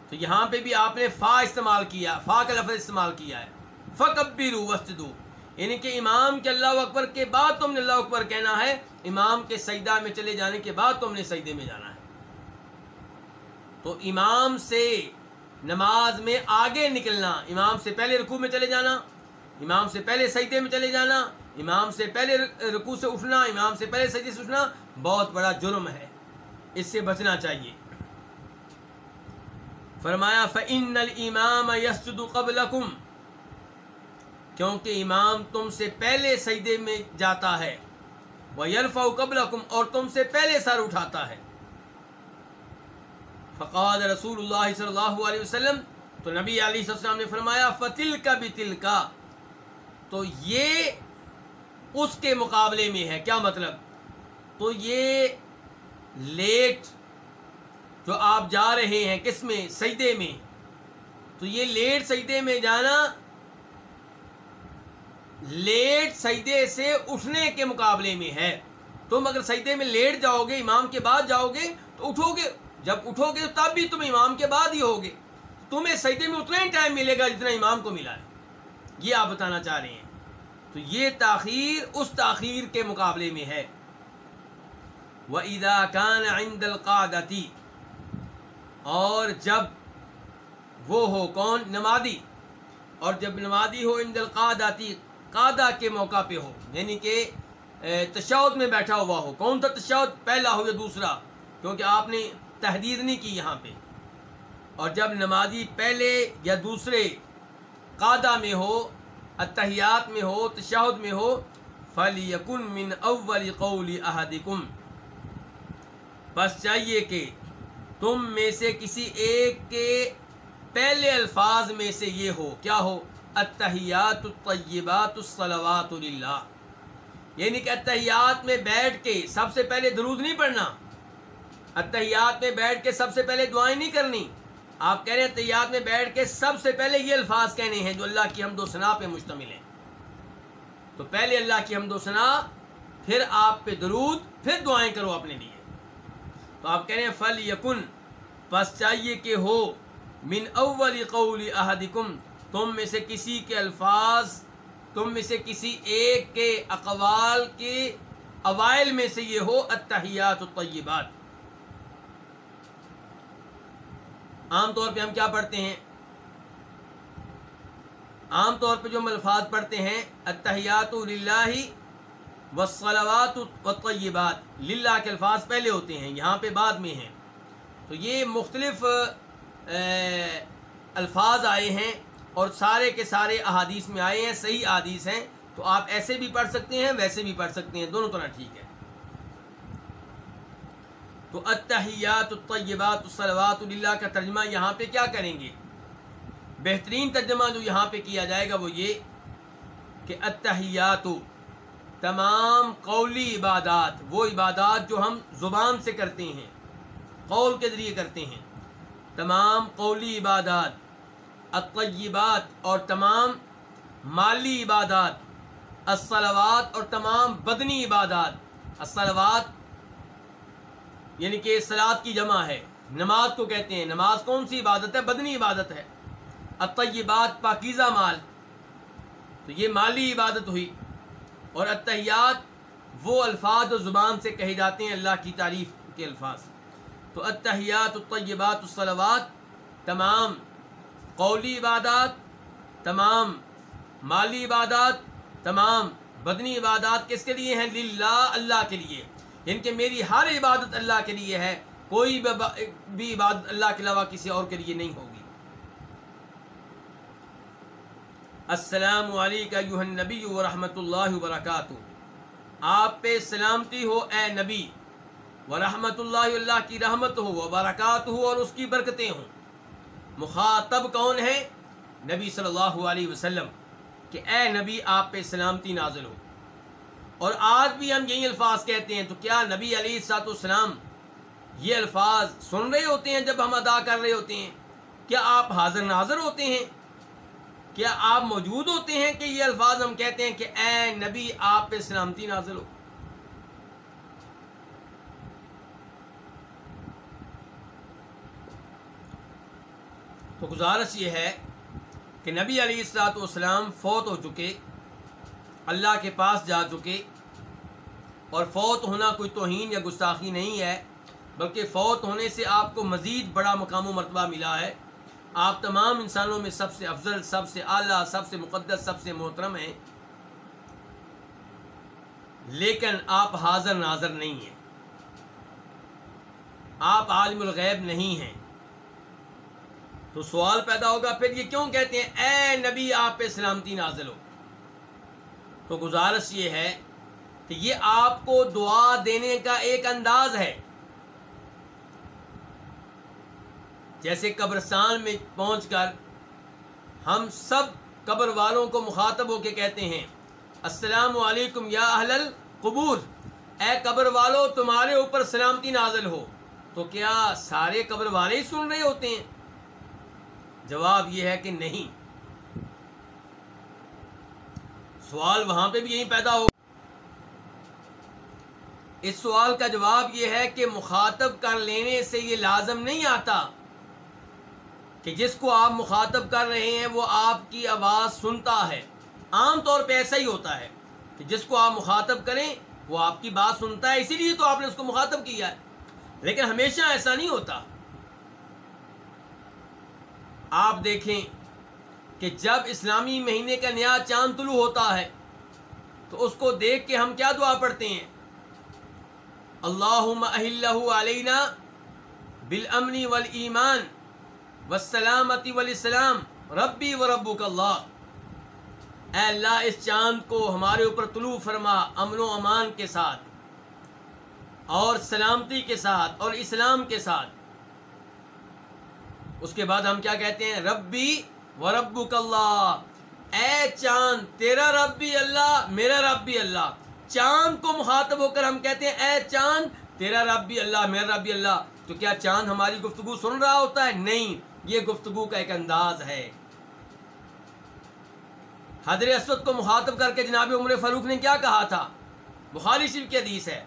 تو یہاں پہ بھی آپ نے فا استعمال کیا، فا کا لفظ استعمال کیا ہے۔ فکبرو وسجدو یعنی کہ امام کے اللہ اکبر کے بعد تم نے اللہ اکبر کہنا ہے، امام کے سجدہ میں چلے جانے کے بعد تم نے سجدے میں جانا ہے۔ تو امام سے نماز میں آگے نکلنا، امام سے پہلے رکوع میں چلے جانا، امام سے پہلے سجدے میں چلے جانا امام سے پہلے رکوع سے اٹھنا، امام سے پہلے سجدے سے اٹھنا، بہت بڑا جرم ہے۔ اس سے بچنا چاہیے۔ فرمایا فعن الامام یسجد قبلکم کیونکہ امام تم سے پہلے سجدے میں جاتا ہے۔ وہ یلفا قبلکم اور تم سے پہلے سر اٹھاتا ہے۔ فقاد رسول اللہ صلی اللہ علیہ وسلم۔ تو نبی علیہ السلام نے فرمایا فتل کا بھی تل کا تو یہ اس کے مقابلے میں ہے، کیا مطلب؟ تو یہ لیٹ جو آپ جا رہے ہیں، کس میں؟ سجدے میں۔ تو یہ لیٹ سجدے میں جانا، لیٹ سجدے سے اٹھنے کے مقابلے میں ہے۔ تم اگر سجدے میں لیٹ جاؤ گے، امام کے بعد جاؤ گے، تو اٹھو گے۔ جب اٹھو گے تب بھی تم امام کے بعد ہی ہوگے۔ تمہیں سجدے میں اتنا ہی ٹائم ملے گا جتنا امام کو ملا ہے۔ یہ آپ بتانا چاہ رہے ہیں۔ تو یہ تاخیر اس تاخیر کے مقابلے میں ہے۔ وہ ادا کان عند القادتی اور جب وہ ہو کون؟ نمادی اور جب نمادی ہو عند القادتی قادہ کے موقع پہ ہو یعنی کہ تشود میں بیٹھا ہوا ہو۔ کون سا تشود پہلا ہو یا دوسرا؟ کیونکہ آپ نے تحدید نہیں کی یہاں پہ۔ اور جب نمازی پہلے یا دوسرے قادہ میں ہو اتحیات میں ہو، تشہد میں ہو فل یقن من اول قول احدکم بس چاہیے کہ تم میں سے کسی ایک کے پہلے الفاظ میں سے یہ ہو، کیا ہو؟ اتحیات الطیبات الصلوات للہ۔ یعنی کہ اتحیات میں بیٹھ کے سب سے پہلے درود نہیں پڑھنا۔ اتحیات میں بیٹھ کے سب سے پہلے دعائیں نہیں کرنی۔ آپ کہہ رہے ہیں اتحیات میں بیٹھ کے سب سے پہلے یہ الفاظ کہنے ہیں جو اللہ کی حمد و ثنا پہ مشتمل ہیں۔ تو پہلے اللہ کی حمد و ثنا پھر آپ پہ درود، پھر دعائیں کرو اپنے لیے۔ تو آپ کہہ رہے ہیں فل یقن پس چاہیے کہ ہو، من اول قول احدکم تم میں سے کسی کے الفاظ، تم میں سے کسی ایک کے اقوال کے اوائل میں سے یہ ہو اتحیات الطیبات۔ عام طور پہ ہم کیا پڑھتے ہیں؟ عام طور پہ جو ہم الفاظ پڑھتے ہیں اتحیات للہ وسلوات و طیبات للہ کے الفاظ پہلے ہوتے ہیں، یہاں پہ بعد میں ہیں۔ تو یہ مختلف الفاظ آئے ہیں اور سارے کے سارے احادیث میں آئے ہیں، صحیح احادیث ہیں۔ تو آپ ایسے بھی پڑھ سکتے ہیں، ویسے بھی پڑھ سکتے ہیں، دونوں طرح ٹھیک ہے۔ تو اتحیات الطیبات الصلوات اللہ کا ترجمہ یہاں پہ کیا کریں گے؟ بہترین ترجمہ جو یہاں پہ کیا جائے گا وہ یہ کہ اتحیات تمام قولی عبادات، وہ عبادات جو ہم زبان سے کرتے ہیں، قول کے ذریعے کرتے ہیں، تمام قولی عبادات، الطیبات اور تمام مالی عبادات، الصلوات اور تمام بدنی عبادات، الصلوات یعنی کہ سلاد کی جمع ہے۔ نماز کو کہتے ہیں۔ نماز کون سی عبادت ہے؟ بدنی عبادت ہے۔ الطیبات، پاکیزہ مال۔ تو یہ مالی عبادت ہوئی۔ اور اتحیات وہ الفاظ و زبان سے کہے جاتے ہیں اللہ کی تعریف کے الفاظ۔ تو اتحیات الطیبات، الصلوات، تمام قولی عبادات، تمام مالی عبادات، تمام بدنی عبادات کس کے لیے ہیں؟ للہ، اللہ کے لیے۔ یعنی کہ میری ہر عبادت اللہ کے لیے ہے، کوئی بھی عبادت اللہ کے علاوہ کسی اور کے لیے نہیں ہوگی۔ السلام علیکم نبی و رحمۃ اللہ وبرکاتہ۔ آپ پہ سلامتی ہو اے نبی و رحمۃ اللہ اللہ کی رحمت ہو و برکات ہو اور اس کی برکتیں ہوں۔ مخاطب کون ہے؟ نبی صلی اللہ علیہ وسلم، کہ اے نبی آپ پہ سلامتی نازل ہو۔ اور آج بھی ہم یہی الفاظ کہتے ہیں تو کیا نبی علی سات السلام یہ الفاظ سن رہے ہوتے ہیں جب ہم ادا کر رہے ہوتے ہیں؟ کیا آپ حاضر ناظر ہوتے ہیں؟ کیا آپ موجود ہوتے ہیں کہ یہ الفاظ ہم کہتے ہیں کہ اے نبی آپ پہ سلامتی نازل ہو؟ تو گزارش یہ ہے کہ نبی علی السلاط والسلام فوت ہو چکے اللہ کے پاس جا چکے اور فوت ہونا کوئی توہین یا گستاخی نہیں ہے، بلکہ فوت ہونے سے آپ کو مزید بڑا مقام و مرتبہ ملا ہے۔ آپ تمام انسانوں میں سب سے افضل، سب سے اعلیٰ، سب سے مقدس، سب سے محترم ہیں۔ لیکن آپ حاضر ناظر نہیں ہیں۔ آپ عالم الغیب نہیں ہیں۔ تو سوال پیدا ہوگا، پھر یہ کیوں کہتے ہیں، اے نبی، آپ پہ سلامتی نازل ہو۔ تو گزارش یہ ہے کہ یہ آپ کو دعا دینے کا ایک انداز ہے۔ جیسے قبرستان میں پہنچ کر ہم سب قبر والوں کو مخاطب ہو کے کہتے ہیں، السلام علیکم یا اہل القبور، اے قبر والو، تمہارے اوپر سلامتی نازل ہو۔ تو کیا سارے قبر والے ہی سن رہے ہوتے ہیں؟ جواب یہ ہے کہ نہیں۔ سوال وہاں پہ بھی یہی پیدا ہو اس سوال کا جواب یہ ہے کہ مخاطب کر لینے سے یہ لازم نہیں آتا کہ جس کو آپ مخاطب کر رہے ہیں وہ آپ کی آواز سنتا ہے۔ عام طور پہ ایسا ہی ہوتا ہے کہ جس کو آپ مخاطب کریں وہ آپ کی بات سنتا ہے، اسی لیے تو آپ نے اس کو مخاطب کیا ہے۔ لیکن ہمیشہ ایسا نہیں ہوتا۔ آپ دیکھیں کہ جب اسلامی مہینے کا نیا چاند طلوع ہوتا ہے، تو اس کو دیکھ کے ہم کیا دعا پڑھتے ہیں؟ اللہ علینا بالامن والایمان والسلامتی والاسلام، ربی و ربک اللہ۔ اے اللہ، اس چاند کو ہمارے اوپر طلوع فرما امن و امان کے ساتھ، اور سلامتی کے ساتھ، اور اسلام کے ساتھ۔ اس کے بعد ہم کیا کہتے ہیں؟ ربی و اللہ۔ اے چاند، تیرا رب بھی اللہ، میرا رب بھی اللہ۔ چاند کو مخاطب ہو کر ہم کہتے ہیں، اے چاند، تیرا رب بھی اللہ، میرا رب بھی اللہ۔ تو کیا چاند ہماری گفتگو سن رہا ہوتا ہے؟ نہیں، یہ گفتگو کا ایک انداز ہے۔ حضر اسود کو مخاطب کر کے جناب عمر فاروق نے کیا کہا تھا؟ بخاری شریف کی حدیث ہے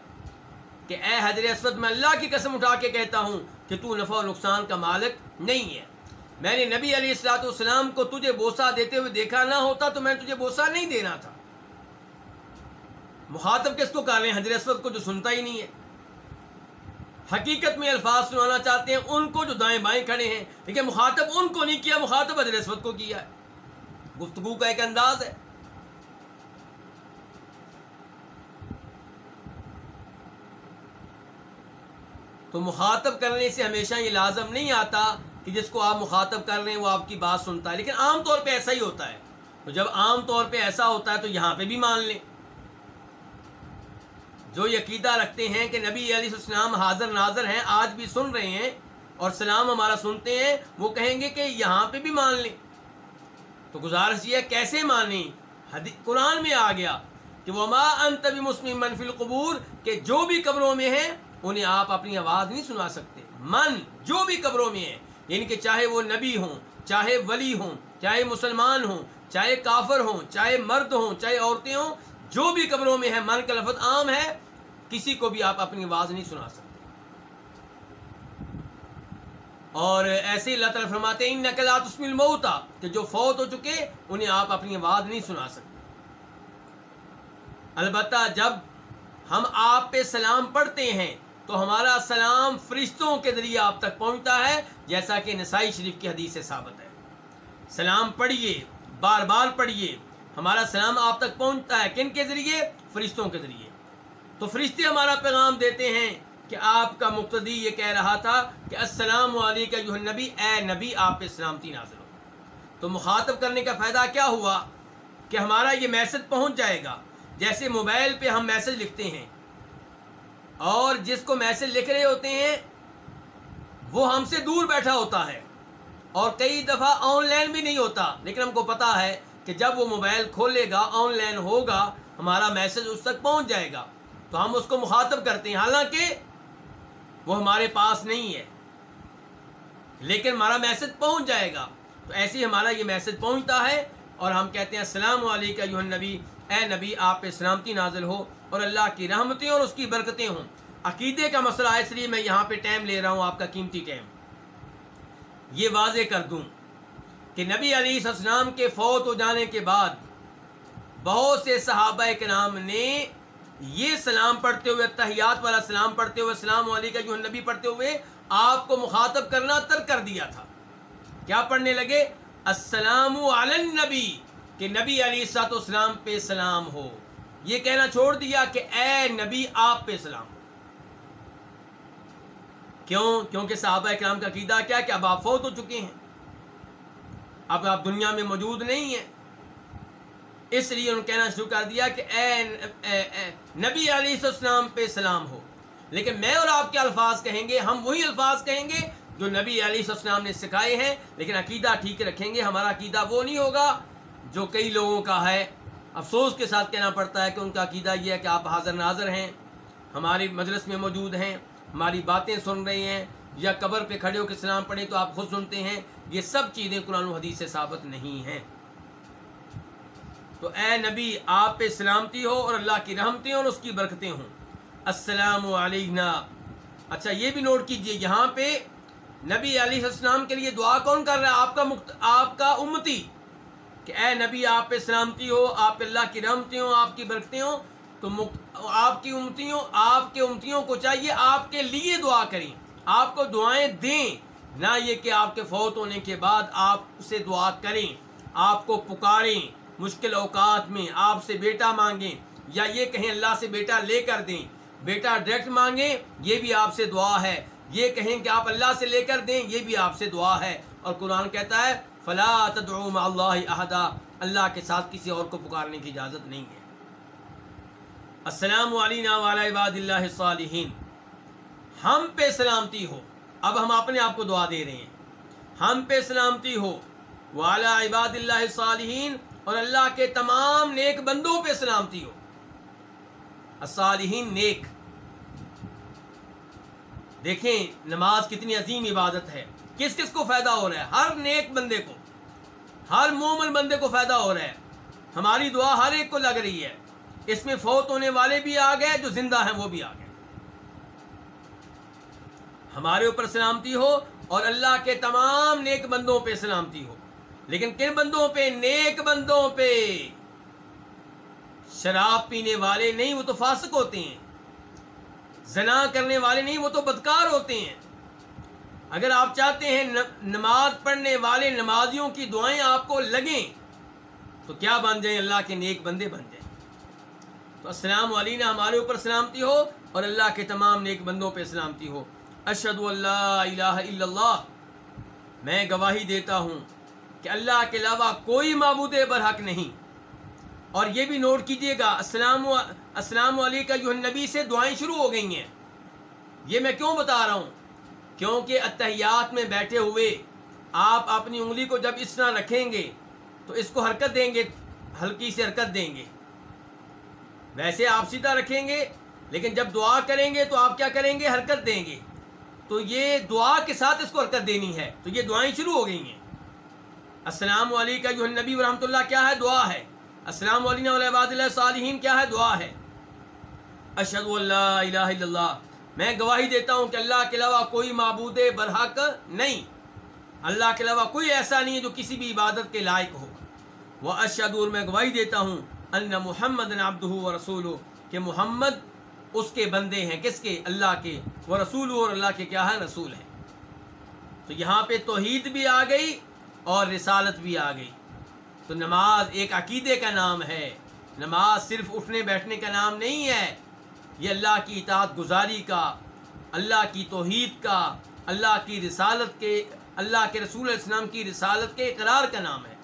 کہ اے حضر اسود، میں اللہ کی قسم اٹھا کے کہتا ہوں کہ تو نفع و نقصان کا مالک نہیں ہے۔ میں نے نبی علیہ السلاۃ والسلام کو تجھے بوسا دیتے ہوئے دیکھا نہ ہوتا تو میں تجھے بوسا نہیں دینا تھا۔ مخاطب کس کو کہہ رہے ہیں حضر اسود کو جو سنتا ہی نہیں ہے۔ حقیقت میں الفاظ سنانا چاہتے ہیں، ان کو جو دائیں بائیں کھڑے ہیں۔ لیکن مخاطب ان کو نہیں کیا، مخاطب حضر اسود کو کیا ہے۔ گفتگو کا ایک انداز ہے۔ تو مخاطب کرنے سے ہمیشہ یہ لازم نہیں آتا کہ جس کو آپ مخاطب کر رہے ہیں وہ آپ کی بات سنتا ہے۔ لیکن عام طور پہ ایسا ہی ہوتا ہے۔ تو جب عام طور پہ ایسا ہوتا ہے تو یہاں پہ بھی مان لیں۔ جو عقیدہ رکھتے ہیں کہ نبی علیہ السلام حاضر ناظر ہیں، آج بھی سن رہے ہیں اور سلام ہمارا سنتے ہیں، وہ کہیں گے کہ یہاں پہ بھی مان لیں۔ تو گزارش یہ کیسے مانی قرآن میں آ گیا کہ وہ ماں انتبی مسلم منفی القبور، کہ جو بھی قبروں میں ہیں، انہیں آپ اپنی آواز نہیں سنا سکتے۔ من جو بھی قبروں میں ہیں یعنی کہ چاہے وہ نبی ہوں، چاہے ولی ہوں، چاہے مسلمان ہوں، چاہے کافر ہوں، چاہے مرد ہوں، چاہے عورتیں ہوں، جو بھی قبروں میں ہے من کا لفظ عام ہے، کسی کو بھی آپ اپنی آواز نہیں سنا سکتے۔ اور ایسے ہی اللہ تعالیٰ فرماتے ہیں ان نقلات اس میں موتا کہ جو فوت ہو چکے، انہیں آپ اپنی آواز نہیں سنا سکتے۔ البتہ جب ہم آپ پہ سلام پڑھتے ہیں تو ہمارا سلام فرشتوں کے ذریعے آپ تک پہنچتا ہے، جیسا کہ نسائی شریف کی حدیث سے ثابت ہے۔ سلام پڑھیے، بار بار پڑھیے، ہمارا سلام آپ تک پہنچتا ہے کن کے ذریعے؟ فرشتوں کے ذریعے۔ تو فرشتے ہمارا پیغام دیتے ہیں کہ آپ کا مقتدی یہ کہہ رہا تھا کہ السلام علیکم نبی اے نبی، آپ پہ سلامتی نازل ہو۔ تو مخاطب کرنے کا فائدہ کیا ہوا؟ کہ ہمارا یہ میسج پہنچ جائے گا۔ جیسے موبائل پہ ہم میسج لکھتے ہیں اور جس کو میسج لکھ رہے ہوتے ہیں، وہ ہم سے دور بیٹھا ہوتا ہے۔ اور کئی دفعہ آن لائن بھی نہیں ہوتا۔ لیکن ہم کو پتا ہے کہ جب وہ موبائل کھولے گا، آن لائن ہوگا، ہمارا میسج اس تک پہنچ جائے گا۔ تو ہم اس کو مخاطب کرتے ہیں۔ حالانکہ وہ ہمارے پاس نہیں ہے۔ لیکن ہمارا میسج پہنچ جائے گا۔ تو ایسے ہی ہمارا یہ میسج پہنچتا ہے۔ اور ہم کہتے ہیں، السلام علیکم نبی اے نبی، آپ پہ سلامتی نازل ہو اور اللہ کی رحمتیں اور اس کی برکتیں ہوں۔ عقیدے کا مسئلہ ہے، اس لیے میں یہاں پہ ٹائم لے رہا ہوں، آپ کا قیمتی ٹائم۔ یہ واضح کر دوں کہ نبی علی السلام کے فوت ہو جانے کے بعد بہت سے صحابہ کے نام نے یہ سلام پڑھتے ہوئے، تحیات والا سلام پڑھتے ہوئے السلام علیکم جو نبی پڑھتے ہوئے آپ کو مخاطب کرنا تر کر دیا تھا۔ کیا پڑھنے لگے؟ السلام علی نبی کہ نبی علی سات اسلام پہ سلام ہو۔ یہ کہنا چھوڑ دیا کہ اے نبی، آپ پہ سلام ہو۔ کیوں؟ کیونکہ صحابہ کرام کا عقیدہ کیا کہ اب آپ فوت ہو چکے ہیں۔ اب آپ دنیا میں موجود نہیں ہیں۔ اس لیے انہوں نے کہنا شروع کر دیا کہ اے اے اے نبی علیہ السلام پہ سلام ہو۔ لیکن میں اور آپ کے الفاظ کہیں گے، ہم وہی الفاظ کہیں گے جو نبی علیہ السلام نے سکھائے ہیں، لیکن عقیدہ ٹھیک رکھیں گے، ہمارا عقیدہ وہ نہیں ہوگا۔ جو کئی لوگوں کا ہے، افسوس کے ساتھ کہنا پڑتا ہے کہ ان کا عقیدہ یہ ہے کہ آپ حاضر ناظر ہیں، ہماری مجلس میں موجود ہیں، ہماری باتیں سن رہے ہیں، یا قبر پہ کھڑے ہو کے سلام پڑھیں تو آپ خود سنتے ہیں، یہ سب چیزیں قرآن و حدیث سے ثابت نہیں ہیں۔ تو اے نبی، آپ پہ سلامتی ہو اور اللہ کی رحمتیں اور اس کی برکتیں ہوں۔ السلام علینا۔ اچھا یہ بھی نوٹ کیجیے، یہاں پہ نبی علیہ السلام کے لیے دعا کون کر رہا ہے؟ آپ کا مقت... آپ کا امتی۔ کہ اے نبی، آپ پہ سلامتی ہو، آپ پہ اللہ کی رحمتی ہوں، آپ کی برکتیں ہوں، تو مق... آپ کی امتیوں، آپ کے امتیوں کو چاہیے آپ کے لیے دعا کریں، آپ کو دعائیں دیں، نہ یہ کہ آپ کے فوت ہونے کے بعد آپ سے دعا کریں، آپ کو پکاریں، مشکل اوقات میں آپ سے بیٹا مانگیں، یا یہ کہیں اللہ سے بیٹا لے کر دیں، بیٹا ڈائریکٹ مانگیں، یہ بھی آپ سے دعا ہے، یہ کہیں کہ آپ اللہ سے لے کر دیں، یہ بھی آپ سے دعا ہے، اور قرآن کہتا ہے فلا تدعو مع اللہ احدا، اللہ کے ساتھ کسی اور کو پکارنے کی اجازت نہیں ہے۔ السلام علینا وعلی عباد اللہ الصالحین۔ ہم پہ سلامتی ہو۔ اب ہم اپنے آپ کو دعا دے رہے ہیں۔ ہم پہ سلامتی ہو۔ والا عباد اللہ الصالحین اور اللہ کے تمام نیک بندوں پہ سلامتی ہو۔ الصالحین نیک۔ دیکھیں نماز کتنی عظیم عبادت ہے۔ کس کس کو فائدہ ہو رہا ہے؟ ہر نیک بندے کو، ہر مومن بندے کو فائدہ ہو رہا ہے۔ ہماری دعا ہر ایک کو لگ رہی ہے۔ اس میں فوت ہونے والے بھی آ گئے، جو زندہ ہیں وہ بھی آ گئے۔ ہمارے اوپر سلامتی ہو اور اللہ کے تمام نیک بندوں پہ سلامتی ہو۔ لیکن کن بندوں پہ؟ نیک بندوں پہ۔ شراب پینے والے نہیں، وہ تو فاسق ہوتے ہیں۔ زنا کرنے والے نہیں، وہ تو بدکار ہوتے ہیں۔ اگر آپ چاہتے ہیں نماز پڑھنے والے نمازیوں کی دعائیں آپ کو لگیں، تو کیا بن جائیں؟ اللہ کے نیک بندے بن جائیں۔ تو السلام علینا، ہمارے اوپر سلامتی ہو اور اللہ کے تمام نیک بندوں پہ سلامتی ہو۔ اشد اللہ الہ الا اللہ۔ میں گواہی دیتا ہوں کہ اللہ کے علاوہ کوئی معبود برحق نہیں۔ اور یہ بھی نوٹ کیجیے گا، السلام السلام علیکم نبی سے دعائیں شروع ہو گئی ہیں۔ یہ میں کیوں بتا رہا ہوں؟ کیونکہ اتحیات میں بیٹھے ہوئے آپ اپنی انگلی کو جب اس طرح رکھیں گے تو اس کو حرکت دیں گے، ہلکی سے حرکت دیں گے۔ ویسے آپ سیدھا رکھیں گے، لیکن جب دعا کریں گے تو آپ کیا کریں گے؟ حرکت دیں گے۔ تو یہ دعا کے ساتھ اس کو حرکت دینی ہے۔ تو یہ دعائیں شروع ہو گئی ہیں۔ السلام علیکم نبی ورحمۃ اللہ، کیا ہے دعا ہے؟ السلام علیکم علیہ اللہ صالحین، کیا ہے دعا ہے؟ اشد اللہ الہ الا اللہ۔ میں گواہی دیتا ہوں کہ اللہ کے علاوہ کوئی معبود برحق نہیں۔ اللہ کے علاوہ کوئی ایسا نہیں ہے جو کسی بھی عبادت کے لائق ہو۔ وہ اشد میں گواہی دیتا ہوں، ان محمد عبد و رسول کہ محمد اس کے بندے ہیں۔ کس کے؟ اللہ کے۔ وہ رسول اور اللہ کے کیا ہے رسول ہیں۔ تو یہاں پہ توحید بھی آ گئی اور رسالت بھی آ گئی۔ تو نماز ایک عقیدے کا نام ہے۔ نماز صرف اٹھنے بیٹھنے کا نام نہیں ہے۔ یہ اللہ کی اطاعت گزاری کا، اللہ کی توحید کا، اللہ کی رسالت کے، اللہ کے رسول السلام کی رسالت کے اقرار کا نام ہے۔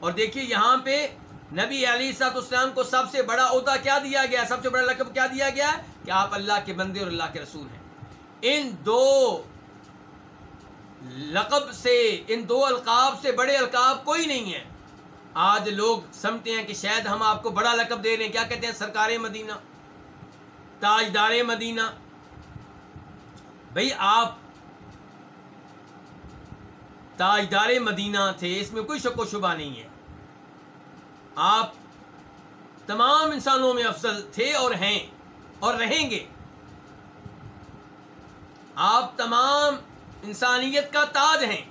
اور دیکھیے یہاں پہ نبی علی سات اسلام کو سب سے بڑا عہدہ کیا دیا گیا، سب سے بڑا لقب کیا دیا گیا؟ کہ آپ اللہ کے بندے اور اللہ کے رسول ہیں۔ ان دو لقب سے، ان دو القاب سے بڑے القاب کوئی نہیں ہے۔ آج لوگ سمجھتے ہیں کہ شاید ہم آپ کو بڑا لقب دے رہے ہیں۔ کیا کہتے ہیں؟ سرکار مدینہ۔ تاجدار مدینہ۔ بھائی آپ تاجدار مدینہ تھے، اس میں کوئی شک و شبہ نہیں ہے۔ آپ تمام انسانوں میں افضل تھے اور ہیں اور رہیں گے۔ آپ تمام انسانیت کا تاج ہیں۔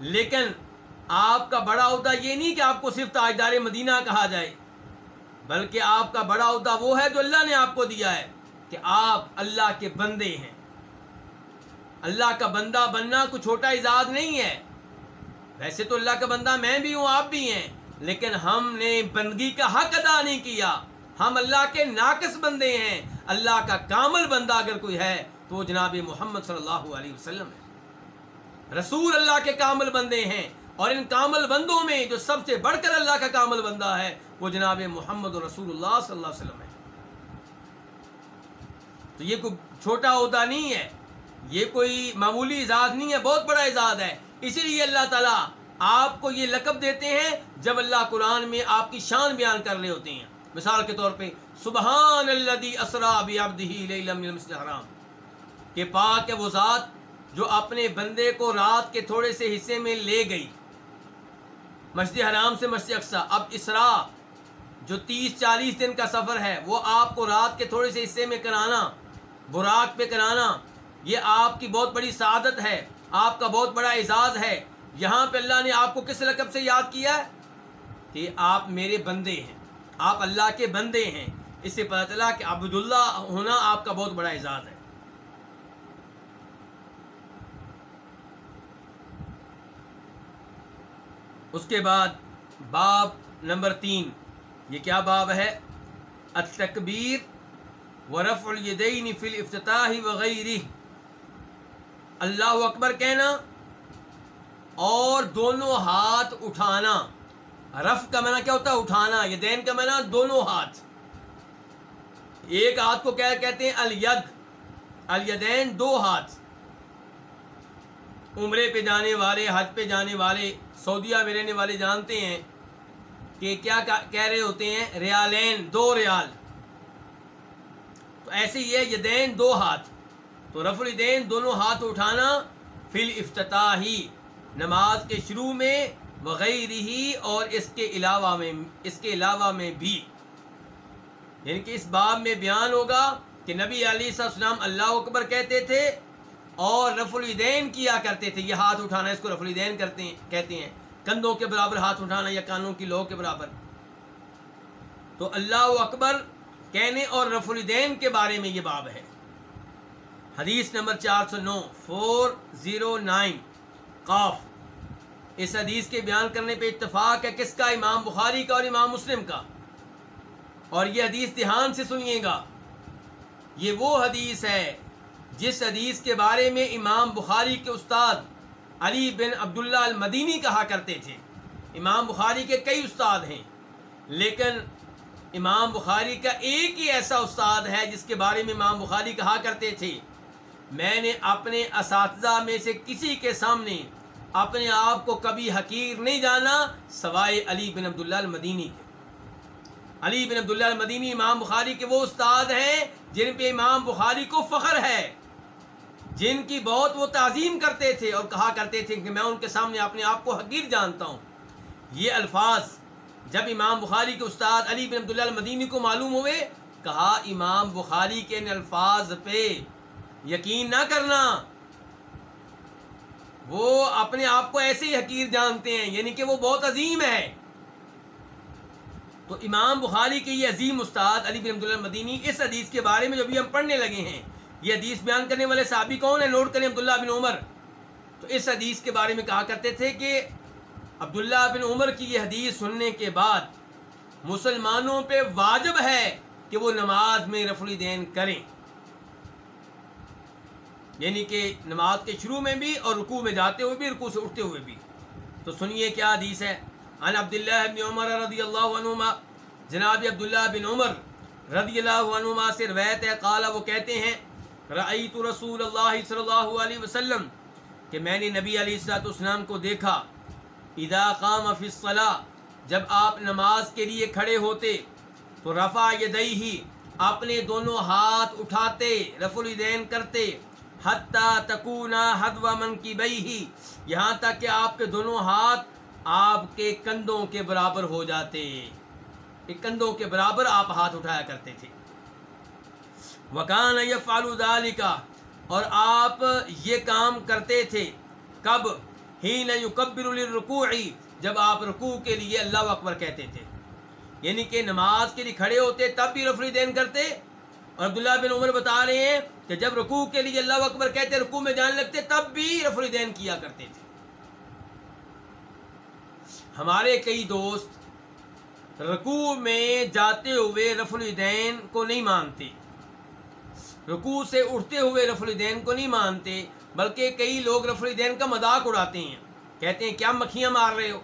لیکن آپ کا بڑا عہدہ یہ نہیں کہ آپ کو صرف تاجدار مدینہ کہا جائے۔ بلکہ آپ کا بڑا عہدہ وہ ہے جو اللہ نے آپ کو دیا ہے کہ آپ اللہ کے بندے ہیں۔ اللہ کا بندہ بننا کوئی چھوٹا اعزاز نہیں ہے۔ ویسے تو اللہ کا بندہ میں بھی ہوں، آپ بھی ہیں، لیکن ہم نے بندگی کا حق ادا نہیں کیا۔ ہم اللہ کے ناقص بندے ہیں۔ اللہ کا کامل بندہ اگر کوئی ہے تو وہ جناب محمد صلی اللہ علیہ وسلم ہے۔ رسول اللہ کے کامل بندے ہیں اور ان کامل بندوں میں جو سب سے بڑھ کر اللہ کا کامل بندہ ہے وہ جناب محمد رسول اللہ صلی اللہ علیہ وسلم ہے۔ تو یہ کوئی چھوٹا عہدہ نہیں ہے۔ یہ کوئی معمولی اعزاز نہیں ہے، بہت بڑا اعزاز ہے۔ اسی لیے اللہ تعالیٰ آپ کو یہ لقب دیتے ہیں جب اللہ قرآن میں آپ کی شان بیان کر رہے ہوتے ہیں۔ مثال کے طور پہ، سبحان اللہ اسرا حرام کہ پاک ہے وہ ذات جو اپنے بندے کو رات کے تھوڑے سے حصے میں لے گئی۔ مسجد حرام سے مسجد اقسا اب اسرا جو تیس چالیس دن کا سفر ہے، وہ آپ کو رات کے تھوڑے سے حصے میں کرانا، براق پہ کرانا، یہ آپ کی بہت بڑی سعادت ہے، آپ کا بہت بڑا اعزاز ہے۔ یہاں پہ اللہ نے آپ کو کس رقب سے یاد کیا؟ ہے کہ آپ میرے بندے ہیں، آپ اللہ کے بندے ہیں۔ اس سے پتہ چلا کہ عبداللہ ہونا آپ کا بہت بڑا اعزاز ہے۔ اس کے بعد باب نمبر تین۔ یہ کیا باب ہے؟ التکبیر ورف الیدین فی الافتتاح وغیرہ اللہ اکبر کہنا اور دونوں ہاتھ اٹھانا۔ رف کا معنی کیا ہوتا ہے؟ اٹھانا۔ یدین کا معنی دونوں ہاتھ۔ ایک ہاتھ کو کیا کہتے ہیں؟ الید۔ الیدین دو ہاتھ۔ عمرے پہ جانے والے، حج پہ جانے والے، سعودیہ میں رہنے والے جانتے ہیں۔ کہ کیا کہہ رہے ہوتے ہیں ریالین، دو ریال۔ تو ایسے ہی یہ یدین دو ہاتھ۔ تو رف الدین، دونوں ہاتھ اٹھانا فل افتتاحی نماز کے شروع میں، وغیرہ ہی اور اس کے علاوہ میں، اس کے علاوہ میں بھی۔ یعنی کہ اس باب میں بیان ہوگا کہ نبی علی السلام اللہ اکبر کہتے تھے اور رف الدین کیا کرتے تھے، یہ ہاتھ اٹھانا، اس کو رف الدین کرتے ہیں، کہتے ہیں۔ کندھوں کے برابر ہاتھ اٹھانا یا کانوں کی لو کے برابر۔ تو اللہ اکبر کہنے اور رف الدین کے بارے میں یہ باب ہے۔ حدیث نمبر چار سو نو فور زیرو نائن قاف۔ اس حدیث کے بیان کرنے پہ اتفاق ہے کس کا؟ امام بخاری کا اور امام مسلم کا۔ اور یہ حدیث دھیان سے سنیے گا۔ یہ وہ حدیث ہے جس حدیث کے بارے میں امام بخاری کے استاد علی بن عبداللہ المدینی کہا کرتے تھے۔ امام بخاری کے کئی استاد ہیں، لیکن امام بخاری کا ایک ہی ایسا استاد ہے جس کے بارے میں امام بخاری کہا کرتے تھے۔ میں نے اپنے اساتذہ میں سے کسی کے سامنے اپنے آپ کو کبھی حقیر نہیں جانا سوائے علی بن عبداللہ المدینی کے۔ علی بن عبداللہ المدینی، امام بخاری کے وہ استاد ہیں جن پہ امام بخاری کو فخر ہے۔ جن کی بہت وہ تعظیم کرتے تھے اور کہا کرتے تھے کہ میں ان کے سامنے اپنے آپ کو حقیر جانتا ہوں۔ یہ الفاظ جب امام بخاری کے استاد علی بن عبداللہ المدینی کو معلوم ہوئے، کہا امام بخاری کے ان الفاظ پہ یقین نہ کرنا۔ وہ اپنے آپ کو ایسے ہی حقیر جانتے ہیں یعنی کہ وہ بہت عظیم ہے۔ تو امام بخاری کے یہ عظیم استاد علی بن عبداللہ المدینی اس حدیث کے بارے میں جو بھی ہم پڑھنے لگے ہیں یہ حدیث بیان کرنے والے صحابی کون ہیں؟ نوٹ کریں عبداللہ بن عمر۔ تو اس حدیث کے بارے میں کہا کرتے تھے کہ عبداللہ بن عمر کی یہ حدیث سننے کے بعد مسلمانوں پہ واجب ہے کہ وہ نماز میں رف الدین کریں۔ یعنی کہ نماز کے شروع میں بھی اور رکوع میں جاتے ہوئے بھی، رکوع سے اٹھتے ہوئے بھی۔ تو سنیے کیا حدیث ہے۔ عن عبداللہ بن عمر رضی اللہ عنہما، جناب عبداللہ بن عمر رضی اللہ عنہما سے روایت ہے۔ قال، وہ کہتے ہیں رعیت رسول اللہ صلی اللہ علیہ وسلم کہ میں نے نبی علیہ السلاۃ والسلام کو دیکھا۔ اذا قام فی الصلاح جب آپ نماز کے لیے کھڑے ہوتے، تو رفع یدئی ہی اپنے دونوں ہاتھ اٹھاتے رف الدین کرتے، حتیٰ تکونا حد و من کی بئی ہی یہاں تک کہ آپ کے دونوں ہاتھ آپ کے کندھوں کے برابر ہو جاتے۔ کندھوں کے برابر آپ ہاتھ اٹھایا کرتے تھے۔ وکان یہ فالودال کا اور آپ یہ کام کرتے تھے۔ کب؟ ہی نقبر الرکوعی جب آپ رکوع کے لیے اللہ اکبر کہتے تھے۔ یعنی کہ نماز کے لیے کھڑے ہوتے تب بھی رفری دین کرتے۔ اور عبداللہ بن عمر بتا رہے ہیں کہ جب رکوع کے لیے اللہ اکبر کہتے، رکوع میں جانے لگتے، تب بھی رفری دین کیا کرتے تھے۔ ہمارے کئی دوست رکوع میں جاتے ہوئے رف الدین کو نہیں مانتے۔ رکوع سے اٹھتے ہوئے رف الدین کو نہیں مانتے، بلکہ کئی لوگ رف الدین کا مذاق اڑاتے ہیں۔ کہتے ہیں، کیا مکھیاں مار رہے ہو؟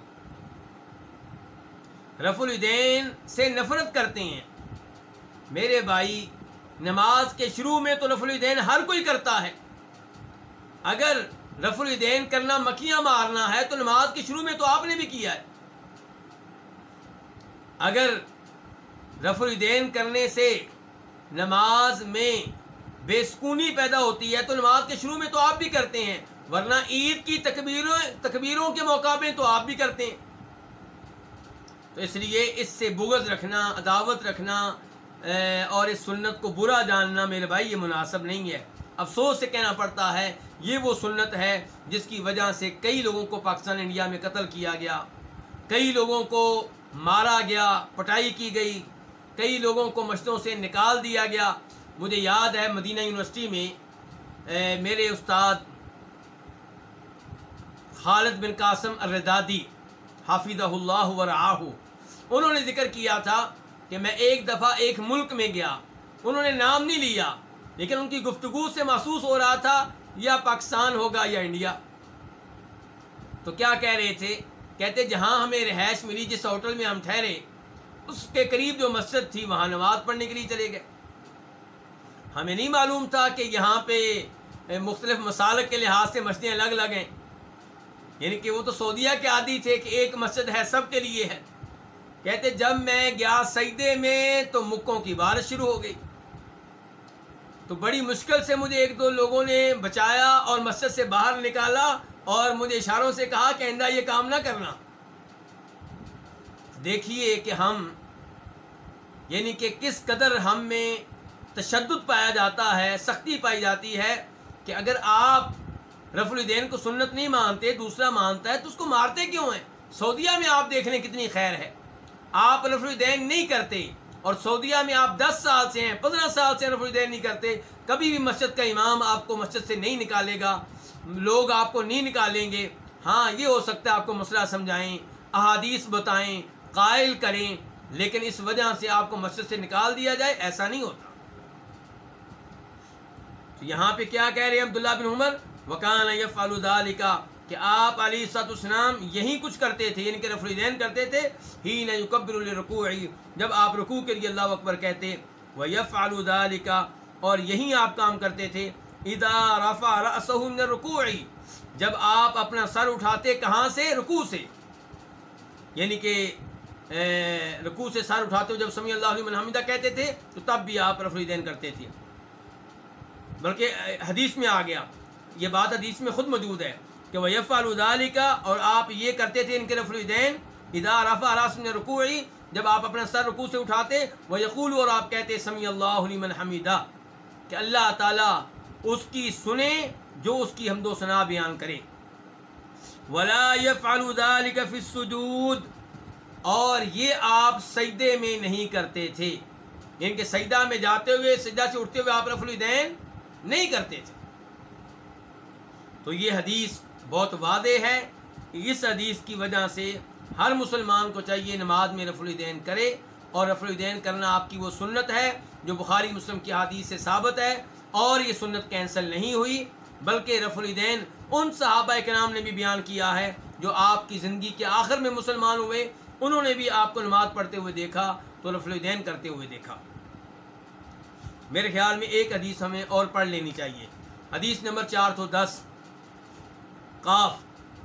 رف الدین سے نفرت کرتے ہیں۔ میرے بھائی، نماز کے شروع میں تو رف الدین ہر کوئی کرتا ہے، اگر رف الدین کرنا مکھیاں مارنا ہے تو نماز کے شروع میں تو آپ نے بھی کیا ہے۔ اگر رف الدین کرنے سے نماز میں بے سکونی پیدا ہوتی ہے تو نماز کے شروع میں تو آپ بھی کرتے ہیں، ورنہ عید کی تکبیروں تکبیروں کے موقع پہ تو آپ بھی کرتے ہیں۔ تو اس لیے اس سے بغض رکھنا، عداوت رکھنا اور اس سنت کو برا جاننا میرے بھائی یہ مناسب نہیں ہے۔ افسوس سے کہنا پڑتا ہے، یہ وہ سنت ہے جس کی وجہ سے کئی لوگوں کو پاکستان، انڈیا میں قتل کیا گیا۔ کئی لوگوں کو مارا گیا، پٹائی کی گئی۔ کئی لوگوں کو مشتوں سے نکال دیا گیا۔ مجھے یاد ہے مدینہ یونیورسٹی میں میرے استاد خالد بن قاسم الردادی حافظ اللہ ورعاہ، انہوں نے ذکر کیا تھا کہ میں ایک دفعہ ایک ملک میں گیا۔ انہوں نے نام نہیں لیا، لیکن ان کی گفتگو سے محسوس ہو رہا تھا، یا پاکستان ہوگا یا انڈیا۔ تو کیا کہہ رہے تھے؟ کہتے، جہاں ہمیں رہائش ملی جس ہوٹل میں ہم ٹھہرے، اس کے قریب جو مسجد تھی، وہاں نماز پڑھنے کے لیے چلے گئے۔ ہمیں نہیں معلوم تھا کہ یہاں پہ مختلف مسالک کے لحاظ سے مسجدیں الگ الگ ہیں۔ یعنی کہ وہ تو سعودیہ کے عادی تھے کہ ایک مسجد ہے، سب کے لیے ہے۔ کہتے جب میں گیا سجدے میں تو مکوں کی بارش شروع ہو گئی۔ تو بڑی مشکل سے مجھے ایک دو لوگوں نے بچایا اور مسجد سے باہر نکالا اور مجھے اشاروں سے کہا کہ آئندہ یہ کام نہ کرنا۔ دیکھیے کہ ہم یعنی کہ کس قدر ہم میں تشدد پایا جاتا ہے، سختی پائی جاتی ہے کہ اگر آپ رف الدین کو سنت نہیں مانتے، دوسرا مانتا ہے، تو اس کو مارتے کیوں ہیں؟ سعودیہ میں آپ دیکھ لیں کتنی خیر ہے۔ آپ رف الدین نہیں کرتے اور سعودیہ میں آپ دس سال سے ہیں، پندرہ سال سے رف الدین نہیں کرتے، کبھی بھی مسجد کا امام آپ کو مسجد سے نہیں نکالے گا، لوگ آپ کو نہیں نکالیں گے۔ ہاں یہ ہو سکتا ہے آپ کو مسئلہ سمجھائیں، احادیث بتائیں، قائل کریں، لیکن اس وجہ سے آپ کو مسجد سے نکال دیا جائے، ایسا نہیں ہوتا۔ تو یہاں پہ کیا کہہ رہے ہیں عبداللہ بن عمر؟ وکان ذالک کا کہ آپ علی سات اسلام یہی کچھ کرتے تھے یعنی کہ رفع الدین کرتے تھے ہی نہ یکبر الرکوع جب آپ رکوع کے لیے اللہ اکبر کہتے وہ یف ذالک اور یہی آپ کام کرتے تھے، اذا رفع رأسه من الرکوع جب آپ اپنا سر اٹھاتے کہاں سے؟ رکوع سے۔ یعنی کہ رکوع سے سر اٹھاتے جب سمی اللہ علیہ حمیدہ کہتے تھے، تو تب بھی آپ رفع الدین کرتے تھے۔ بلکہ حدیث میں آ گیا۔ یہ بات حدیث میں خود موجود ہے کہ وہ یف الدالی کا اور آپ یہ کرتے تھے ان کے رفل الدین۔ ادا رفا راسم رکوعی جب آپ اپنا سر رکوع سے اٹھاتے وہ یقول اور آپ کہتے سمی اللہ علیہ حمیدہ کہ اللہ تعالیٰ اس کی سنیں جو اس کی حمد و ثنا بیان کرے۔ ولا يفعل ذلك في السجود۔ اور یہ آپ سجدے میں نہیں کرتے تھے۔ یعنی کہ سجدہ میں جاتے ہوئے، سجدہ سے اٹھتے ہوئے آپ رف الدین نہیں کرتے تھے۔ تو یہ حدیث بہت واضح ہے اس حدیث کی وجہ سے ہر مسلمان کو چاہیے نماز میں رف الدین کرے اور رف الدین کرنا آپ کی وہ سنت ہے جو بخاری مسلم کی حدیث سے ثابت ہے اور یہ سنت کینسل نہیں ہوئی، بلکہ رف الدین ان صحابہ کے نام نے بھی بیان کیا ہے جو آپ کی زندگی کے آخر میں مسلمان ہوئے، انہوں نے بھی آپ کو نماز پڑھتے ہوئے دیکھا، تو رف الدین کرتے ہوئے دیکھا۔ میرے خیال میں ایک حدیث ہمیں اور پڑھ لینی چاہیے۔ حدیث نمبر چار سو دس۔ قاف،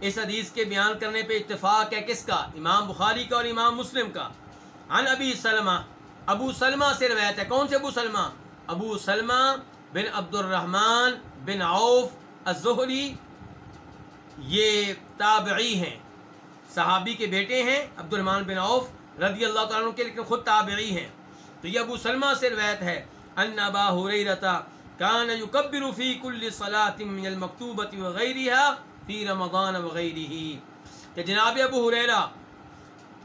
اس حدیث کے بیان کرنے پہ اتفاق ہے کس کا؟ امام بخاری کا اور امام مسلم کا۔ عن ابی سلمہ، ابو سلمہ سے روایت ہے۔ کون سے ابو سلمہ؟ ابو سلمہ بن عبد الرحمن بن عوف الزہری۔ یہ تابعی ہیں۔ صحابی کے بیٹے ہیں عبد الرحمن بن عوف رضی اللہ تعالیٰ کے لیکن خود تابعی ہیں۔ تو یہ ابو سلمہ سے روایت ہے۔ ان ابا حریرتا کان یکبر فی کل صلاة من المکتوبة وغیرها فی رمضان وغیرہ کہ جناب ابو حریرہ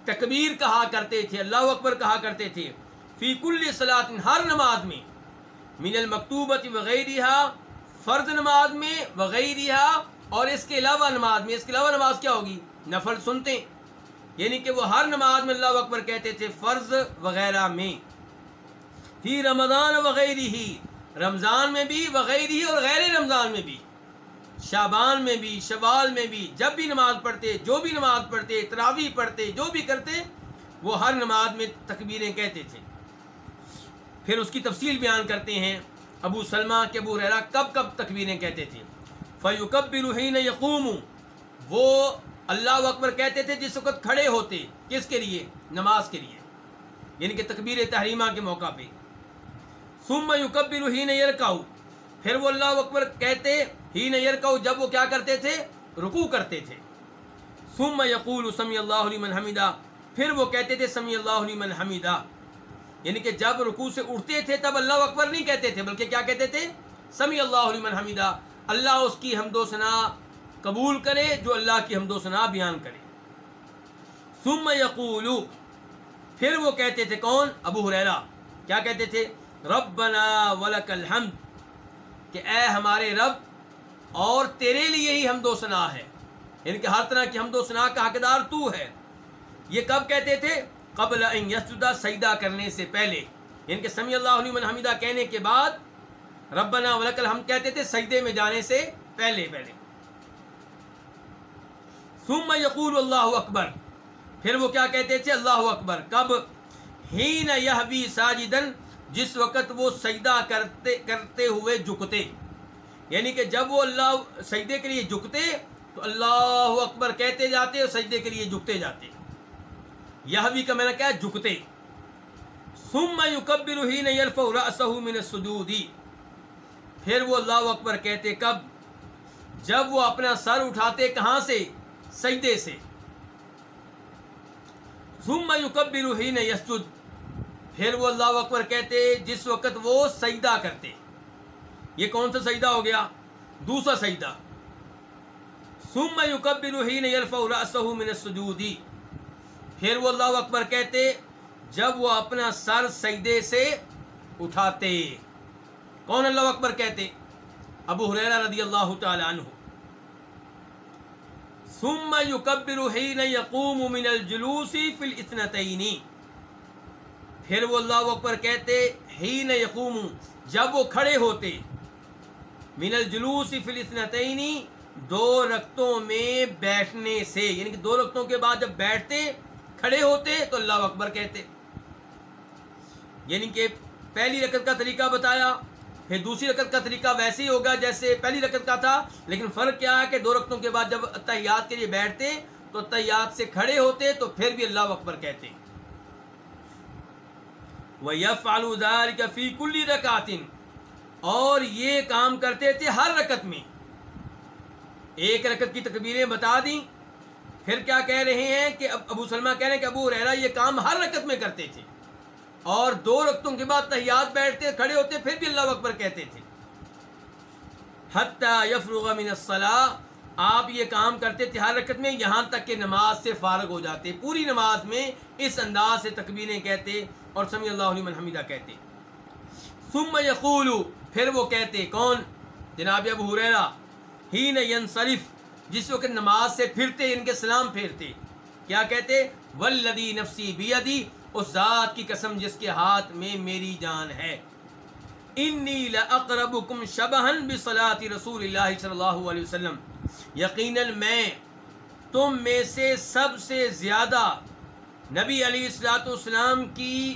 تکبیر کہا کرتے تھے، اللہ اکبر کہا کرتے تھے، فی کل صلاۃ ہر نماز میں، من المکتوبت وغیرہ فرض نماز میں وغیرہ اور اس کے علاوہ نماز میں، اس کے علاوہ نماز کیا ہوگی؟ نفل سنتے یعنی کہ وہ ہر نماز میں اللہ اکبر کہتے تھے، فرض وغیرہ میں۔ فی رمضان وغیرہ ہی رمضان میں بھی وغیرہ ہی اور غیر رمضان میں بھی۔ شابان میں بھی، شوال میں بھی، جب بھی نماز پڑھتے، جو بھی نماز پڑھتے تراوی پڑھتے، جو بھی کرتے، وہ ہر نماز میں تکبیریں کہتے تھے۔ پھر اس کی تفصیل بیان کرتے ہیں۔ ابو سلمہ کے ابو رحرا کب کب تکبیریں کہتے تھے۔ فیوکب روحین یقوم، وہ اللہ اکبر کہتے تھے جس وقت کھڑے ہوتے، کس کے لیے؟ نماز کے لیے۔ یعنی کہ تکبیر تحریمہ کے موقع پہ۔ سم یوکب روحین یرکاؤ پھر وہ اللہ اکبر کہتے ہی نیر کو جب وہ کیا کرتے تھے؟ رکو کرتے تھے۔ سم یقول سمی اللہ علیہ حمیدہ پھر وہ کہتے تھے سمی اللہ لمن حمیدہ یعنی کہ جب رکوع سے اٹھتے تھے تب اللہ اکبر نہیں کہتے تھے، بلکہ کیا کہتے تھے؟ سمی اللہ لمن حمیدہ اللہ اس کی حمد و ثنا قبول کرے، جو اللہ کی حمد و ثنا بیان کرے۔ ثم یقول پھر وہ کہتے تھے کون؟ ابو حریرہ کیا کہتے تھے؟ ربنا ولک الحمد کہ اے ہمارے رب اور تیرے لیے ہی حمد و ثنا ہے یعنی کہ ہر طرح کی حمد و ثنا کا حقدار تو ہے۔ یہ کب کہتے تھے؟ قبل ان یسجدہ سجدہ کرنے سے پہلے۔ یعنی کہ سمی اللہ علیہ حمیدہ کہنے کے بعد ربنا ولک الحمد کہتے تھے سجدے میں جانے سے پہلے پہلے۔ ثم یقول اللہ اکبر۔ پھر وہ کیا کہتے تھے؟ اللہ اکبر۔ کب؟ ہی نہ ساجدن جس وقت وہ سجدہ کرتے کرتے ہوئے جھکتے۔ یعنی کہ جب وہ اللہ سجدے کے لیے جھکتے، تو اللہ اکبر کہتے جاتے اور سجدے کے لیے جھکتے جاتے۔ یہ کا میں نے کہا جھکتے۔ ثم یکبر حین یرفع رأسہ من السجود۔ پھر وہ اللہ اکبر کہتے، کب؟ جب وہ اپنا سر اٹھاتے کہاں سے؟ سجدے سے۔ ثم یکبر حین یسجد۔ پھر وہ اللہ اکبر کہتے جس وقت وہ سجدہ کرتے۔ یہ کون سا سجدہ ہو گیا؟ دوسرا سجدہ۔ ثم یکبر حین یرفع رأسہ من السجود۔ پھر وہ اللہ اکبر کہتے جب وہ اپنا سر سجدے سے اٹھاتے۔ کون اللہ اکبر کہتے؟ ابو حریرہ رضی اللہ تعالی عنہ۔ ثم يكبر حين يقوم من الجلوس في الاثنتين پھر وہ اللہ اکبر کہتے حين يقوم جب وہ کھڑے ہوتے۔ من الجلوس في دو رکتوں میں بیٹھنے سے۔ یعنی کہ دو رکتوں کے بعد جب بیٹھتے، کھڑے ہوتے، تو اللہ اکبر کہتے۔ یعنی کہ پہلی رکت کا طریقہ بتایا، پھر دوسری رکت کا طریقہ ویسے ہی ہوگا جیسے پہلی رکت کا تھا۔ لیکن فرق کیا ہے کہ دو رکتوں کے بعد جب تحیات کے لیے بیٹھتے، تو تحیات سے کھڑے ہوتے، تو پھر بھی اللہ اکبر کہتے۔ وہ یف آلودار فی کلی رکاتن اور یہ کام کرتے تھے ہر رکت میں۔ ایک رکت کی تکبیریں بتا دیں۔ پھر کیا کہہ رہے ہیں کہ ابو سلمہ کہہ رہے ہیں کہ ابو رحرا یہ کام ہر رکت میں کرتے تھے۔ اور دو رکتوں کے بعد تحیات بیٹھتے، کھڑے ہوتے، پھر بھی اللہ اکبر کہتے تھے۔ حتی یفرغ من الصلاح آپ یہ کام کرتے تھے ہر رکت میں، یہاں تک کہ نماز سے فارغ ہو جاتے۔ پوری نماز میں اس انداز سے تکبیریں کہتے۔ اور سمی اللہ علیہ حمیدہ کہتے ثم یقول پھر وہ کہتے، کون؟ جناب ابو حریرہ ہی ینصرف، جس وقت نماز سے پھرتے، ان کے سلام پھیرتے۔ کیا کہتے؟ ولدی نفسی بیدی، اس ذات کی قسم جس کے ہاتھ میں میری جان ہے۔ انی لاقربکم شبہن بصلاۃ رسول اللہ صلی اللہ علیہ وسلم۔ یقیناً میں تم میں سے سب سے زیادہ نبی علیہ الصلاۃ والسلام کی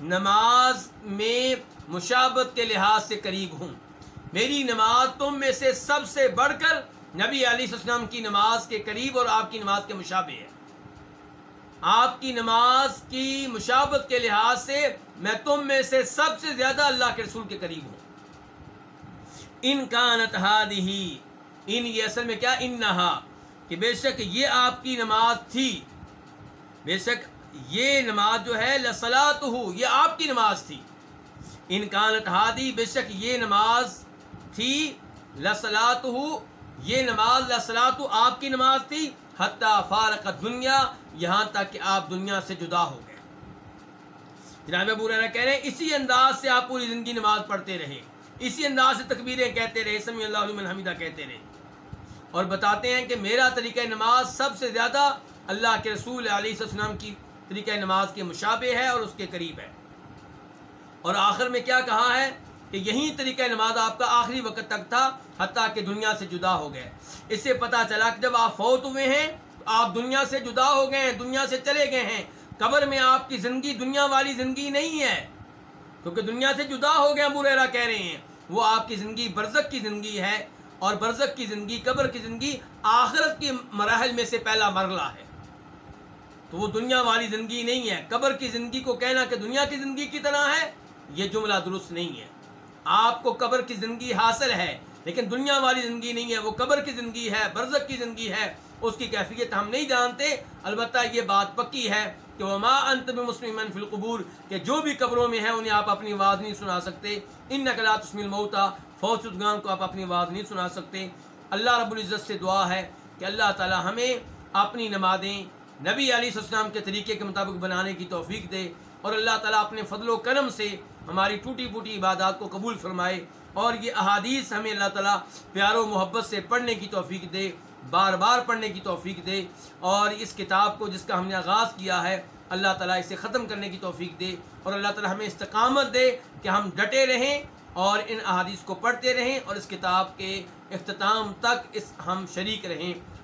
نماز میں مشابت کے لحاظ سے قریب ہوں۔ میری نماز تم میں سے سب سے بڑھ کر نبی علیہ السلام کی نماز کے قریب اور آپ کی نماز کے مشابہ ہے۔ آپ کی نماز کی مشابت کے لحاظ سے میں تم میں سے سب سے زیادہ اللہ کے رسول کے قریب ہوں۔ ان کا نتحاد ہی ان یہ اصل میں کیا؟ ان نہا کہ بے شک یہ آپ کی نماز تھی بے شک یہ نماز جو ہے لسلات ہو یہ آپ کی نماز تھی۔ ان کا بے شک یہ نماز تھی لسلات ہو یہ نماز لسلات آپ کی نماز تھی۔ حتیٰ فارق دنیا یہاں تک کہ آپ دنیا سے جدا ہو گئے۔ جناب ابو ریرا کہہ رہے ہیں، اسی انداز سے آپ پوری زندگی نماز پڑھتے رہے۔ اسی انداز سے تکبیریں کہتے رہے سمی اللہ علیہ حمیدہ کہتے رہے۔ اور بتاتے ہیں کہ میرا طریقہ نماز سب سے زیادہ اللہ کے رسول علیہ السلام کی طریقہ نماز کے مشابہ ہے اور اس کے قریب ہے۔ اور آخر میں کیا کہا ہے کہ یہی طریقہ نماز آپ کا آخری وقت تک تھا، حتیٰ کہ دنیا سے جدا ہو گئے۔ اس سے پتہ چلا کہ جب آپ فوت ہوئے ہیں، آپ دنیا سے جدا ہو گئے ہیں، دنیا سے چلے گئے ہیں۔ قبر میں آپ کی زندگی، دنیا والی زندگی نہیں ہے۔ کیونکہ دنیا سے جدا ہو گئے ریرا کہہ رہے ہیں، وہ آپ کی زندگی برزک کی زندگی ہے اور برزک کی زندگی، قبر کی زندگی آخرت کی مراحل میں سے پہلا مرحلہ ہے۔ تو وہ دنیا والی زندگی نہیں ہے۔ قبر کی زندگی کو کہنا کہ دنیا کی زندگی کی طرح ہے، یہ جملہ درست نہیں ہے۔ آپ کو قبر کی زندگی حاصل ہے، لیکن دنیا والی زندگی نہیں ہے۔ وہ قبر کی زندگی ہے برزق کی زندگی ہے۔ اس کی کیفیت ہم نہیں جانتے۔ البتہ یہ بات پکی ہے کہ وہ ماں انت میں مسلم فی القبور، کہ جو بھی قبروں میں ہیں، انہیں آپ اپنی آواز نہیں سنا سکتے۔ ان نقلات اسم الموتا فوج شدگان کو آپ اپنی آواز نہیں سنا سکتے۔ اللہ رب العزت سے دعا ہے کہ اللہ تعالی ہمیں اپنی نمازیں نبی علیہ السلام کے طریقے کے مطابق بنانے کی توفیق دے اور اللہ تعالیٰ اپنے فضل و کرم سے ہماری ٹوٹی پوٹی عبادات کو قبول فرمائے اور یہ احادیث ہمیں اللہ تعالیٰ پیار و محبت سے پڑھنے کی توفیق دے، بار بار پڑھنے کی توفیق دے اور اس کتاب کو جس کا ہم نے آغاز کیا ہے، اللہ تعالیٰ اسے ختم کرنے کی توفیق دے اور اللہ تعالیٰ ہمیں استقامت دے کہ ہم ڈٹے رہیں اور ان احادیث کو پڑھتے رہیں اور اس کتاب کے اختتام تک اس ہم شریک رہیں۔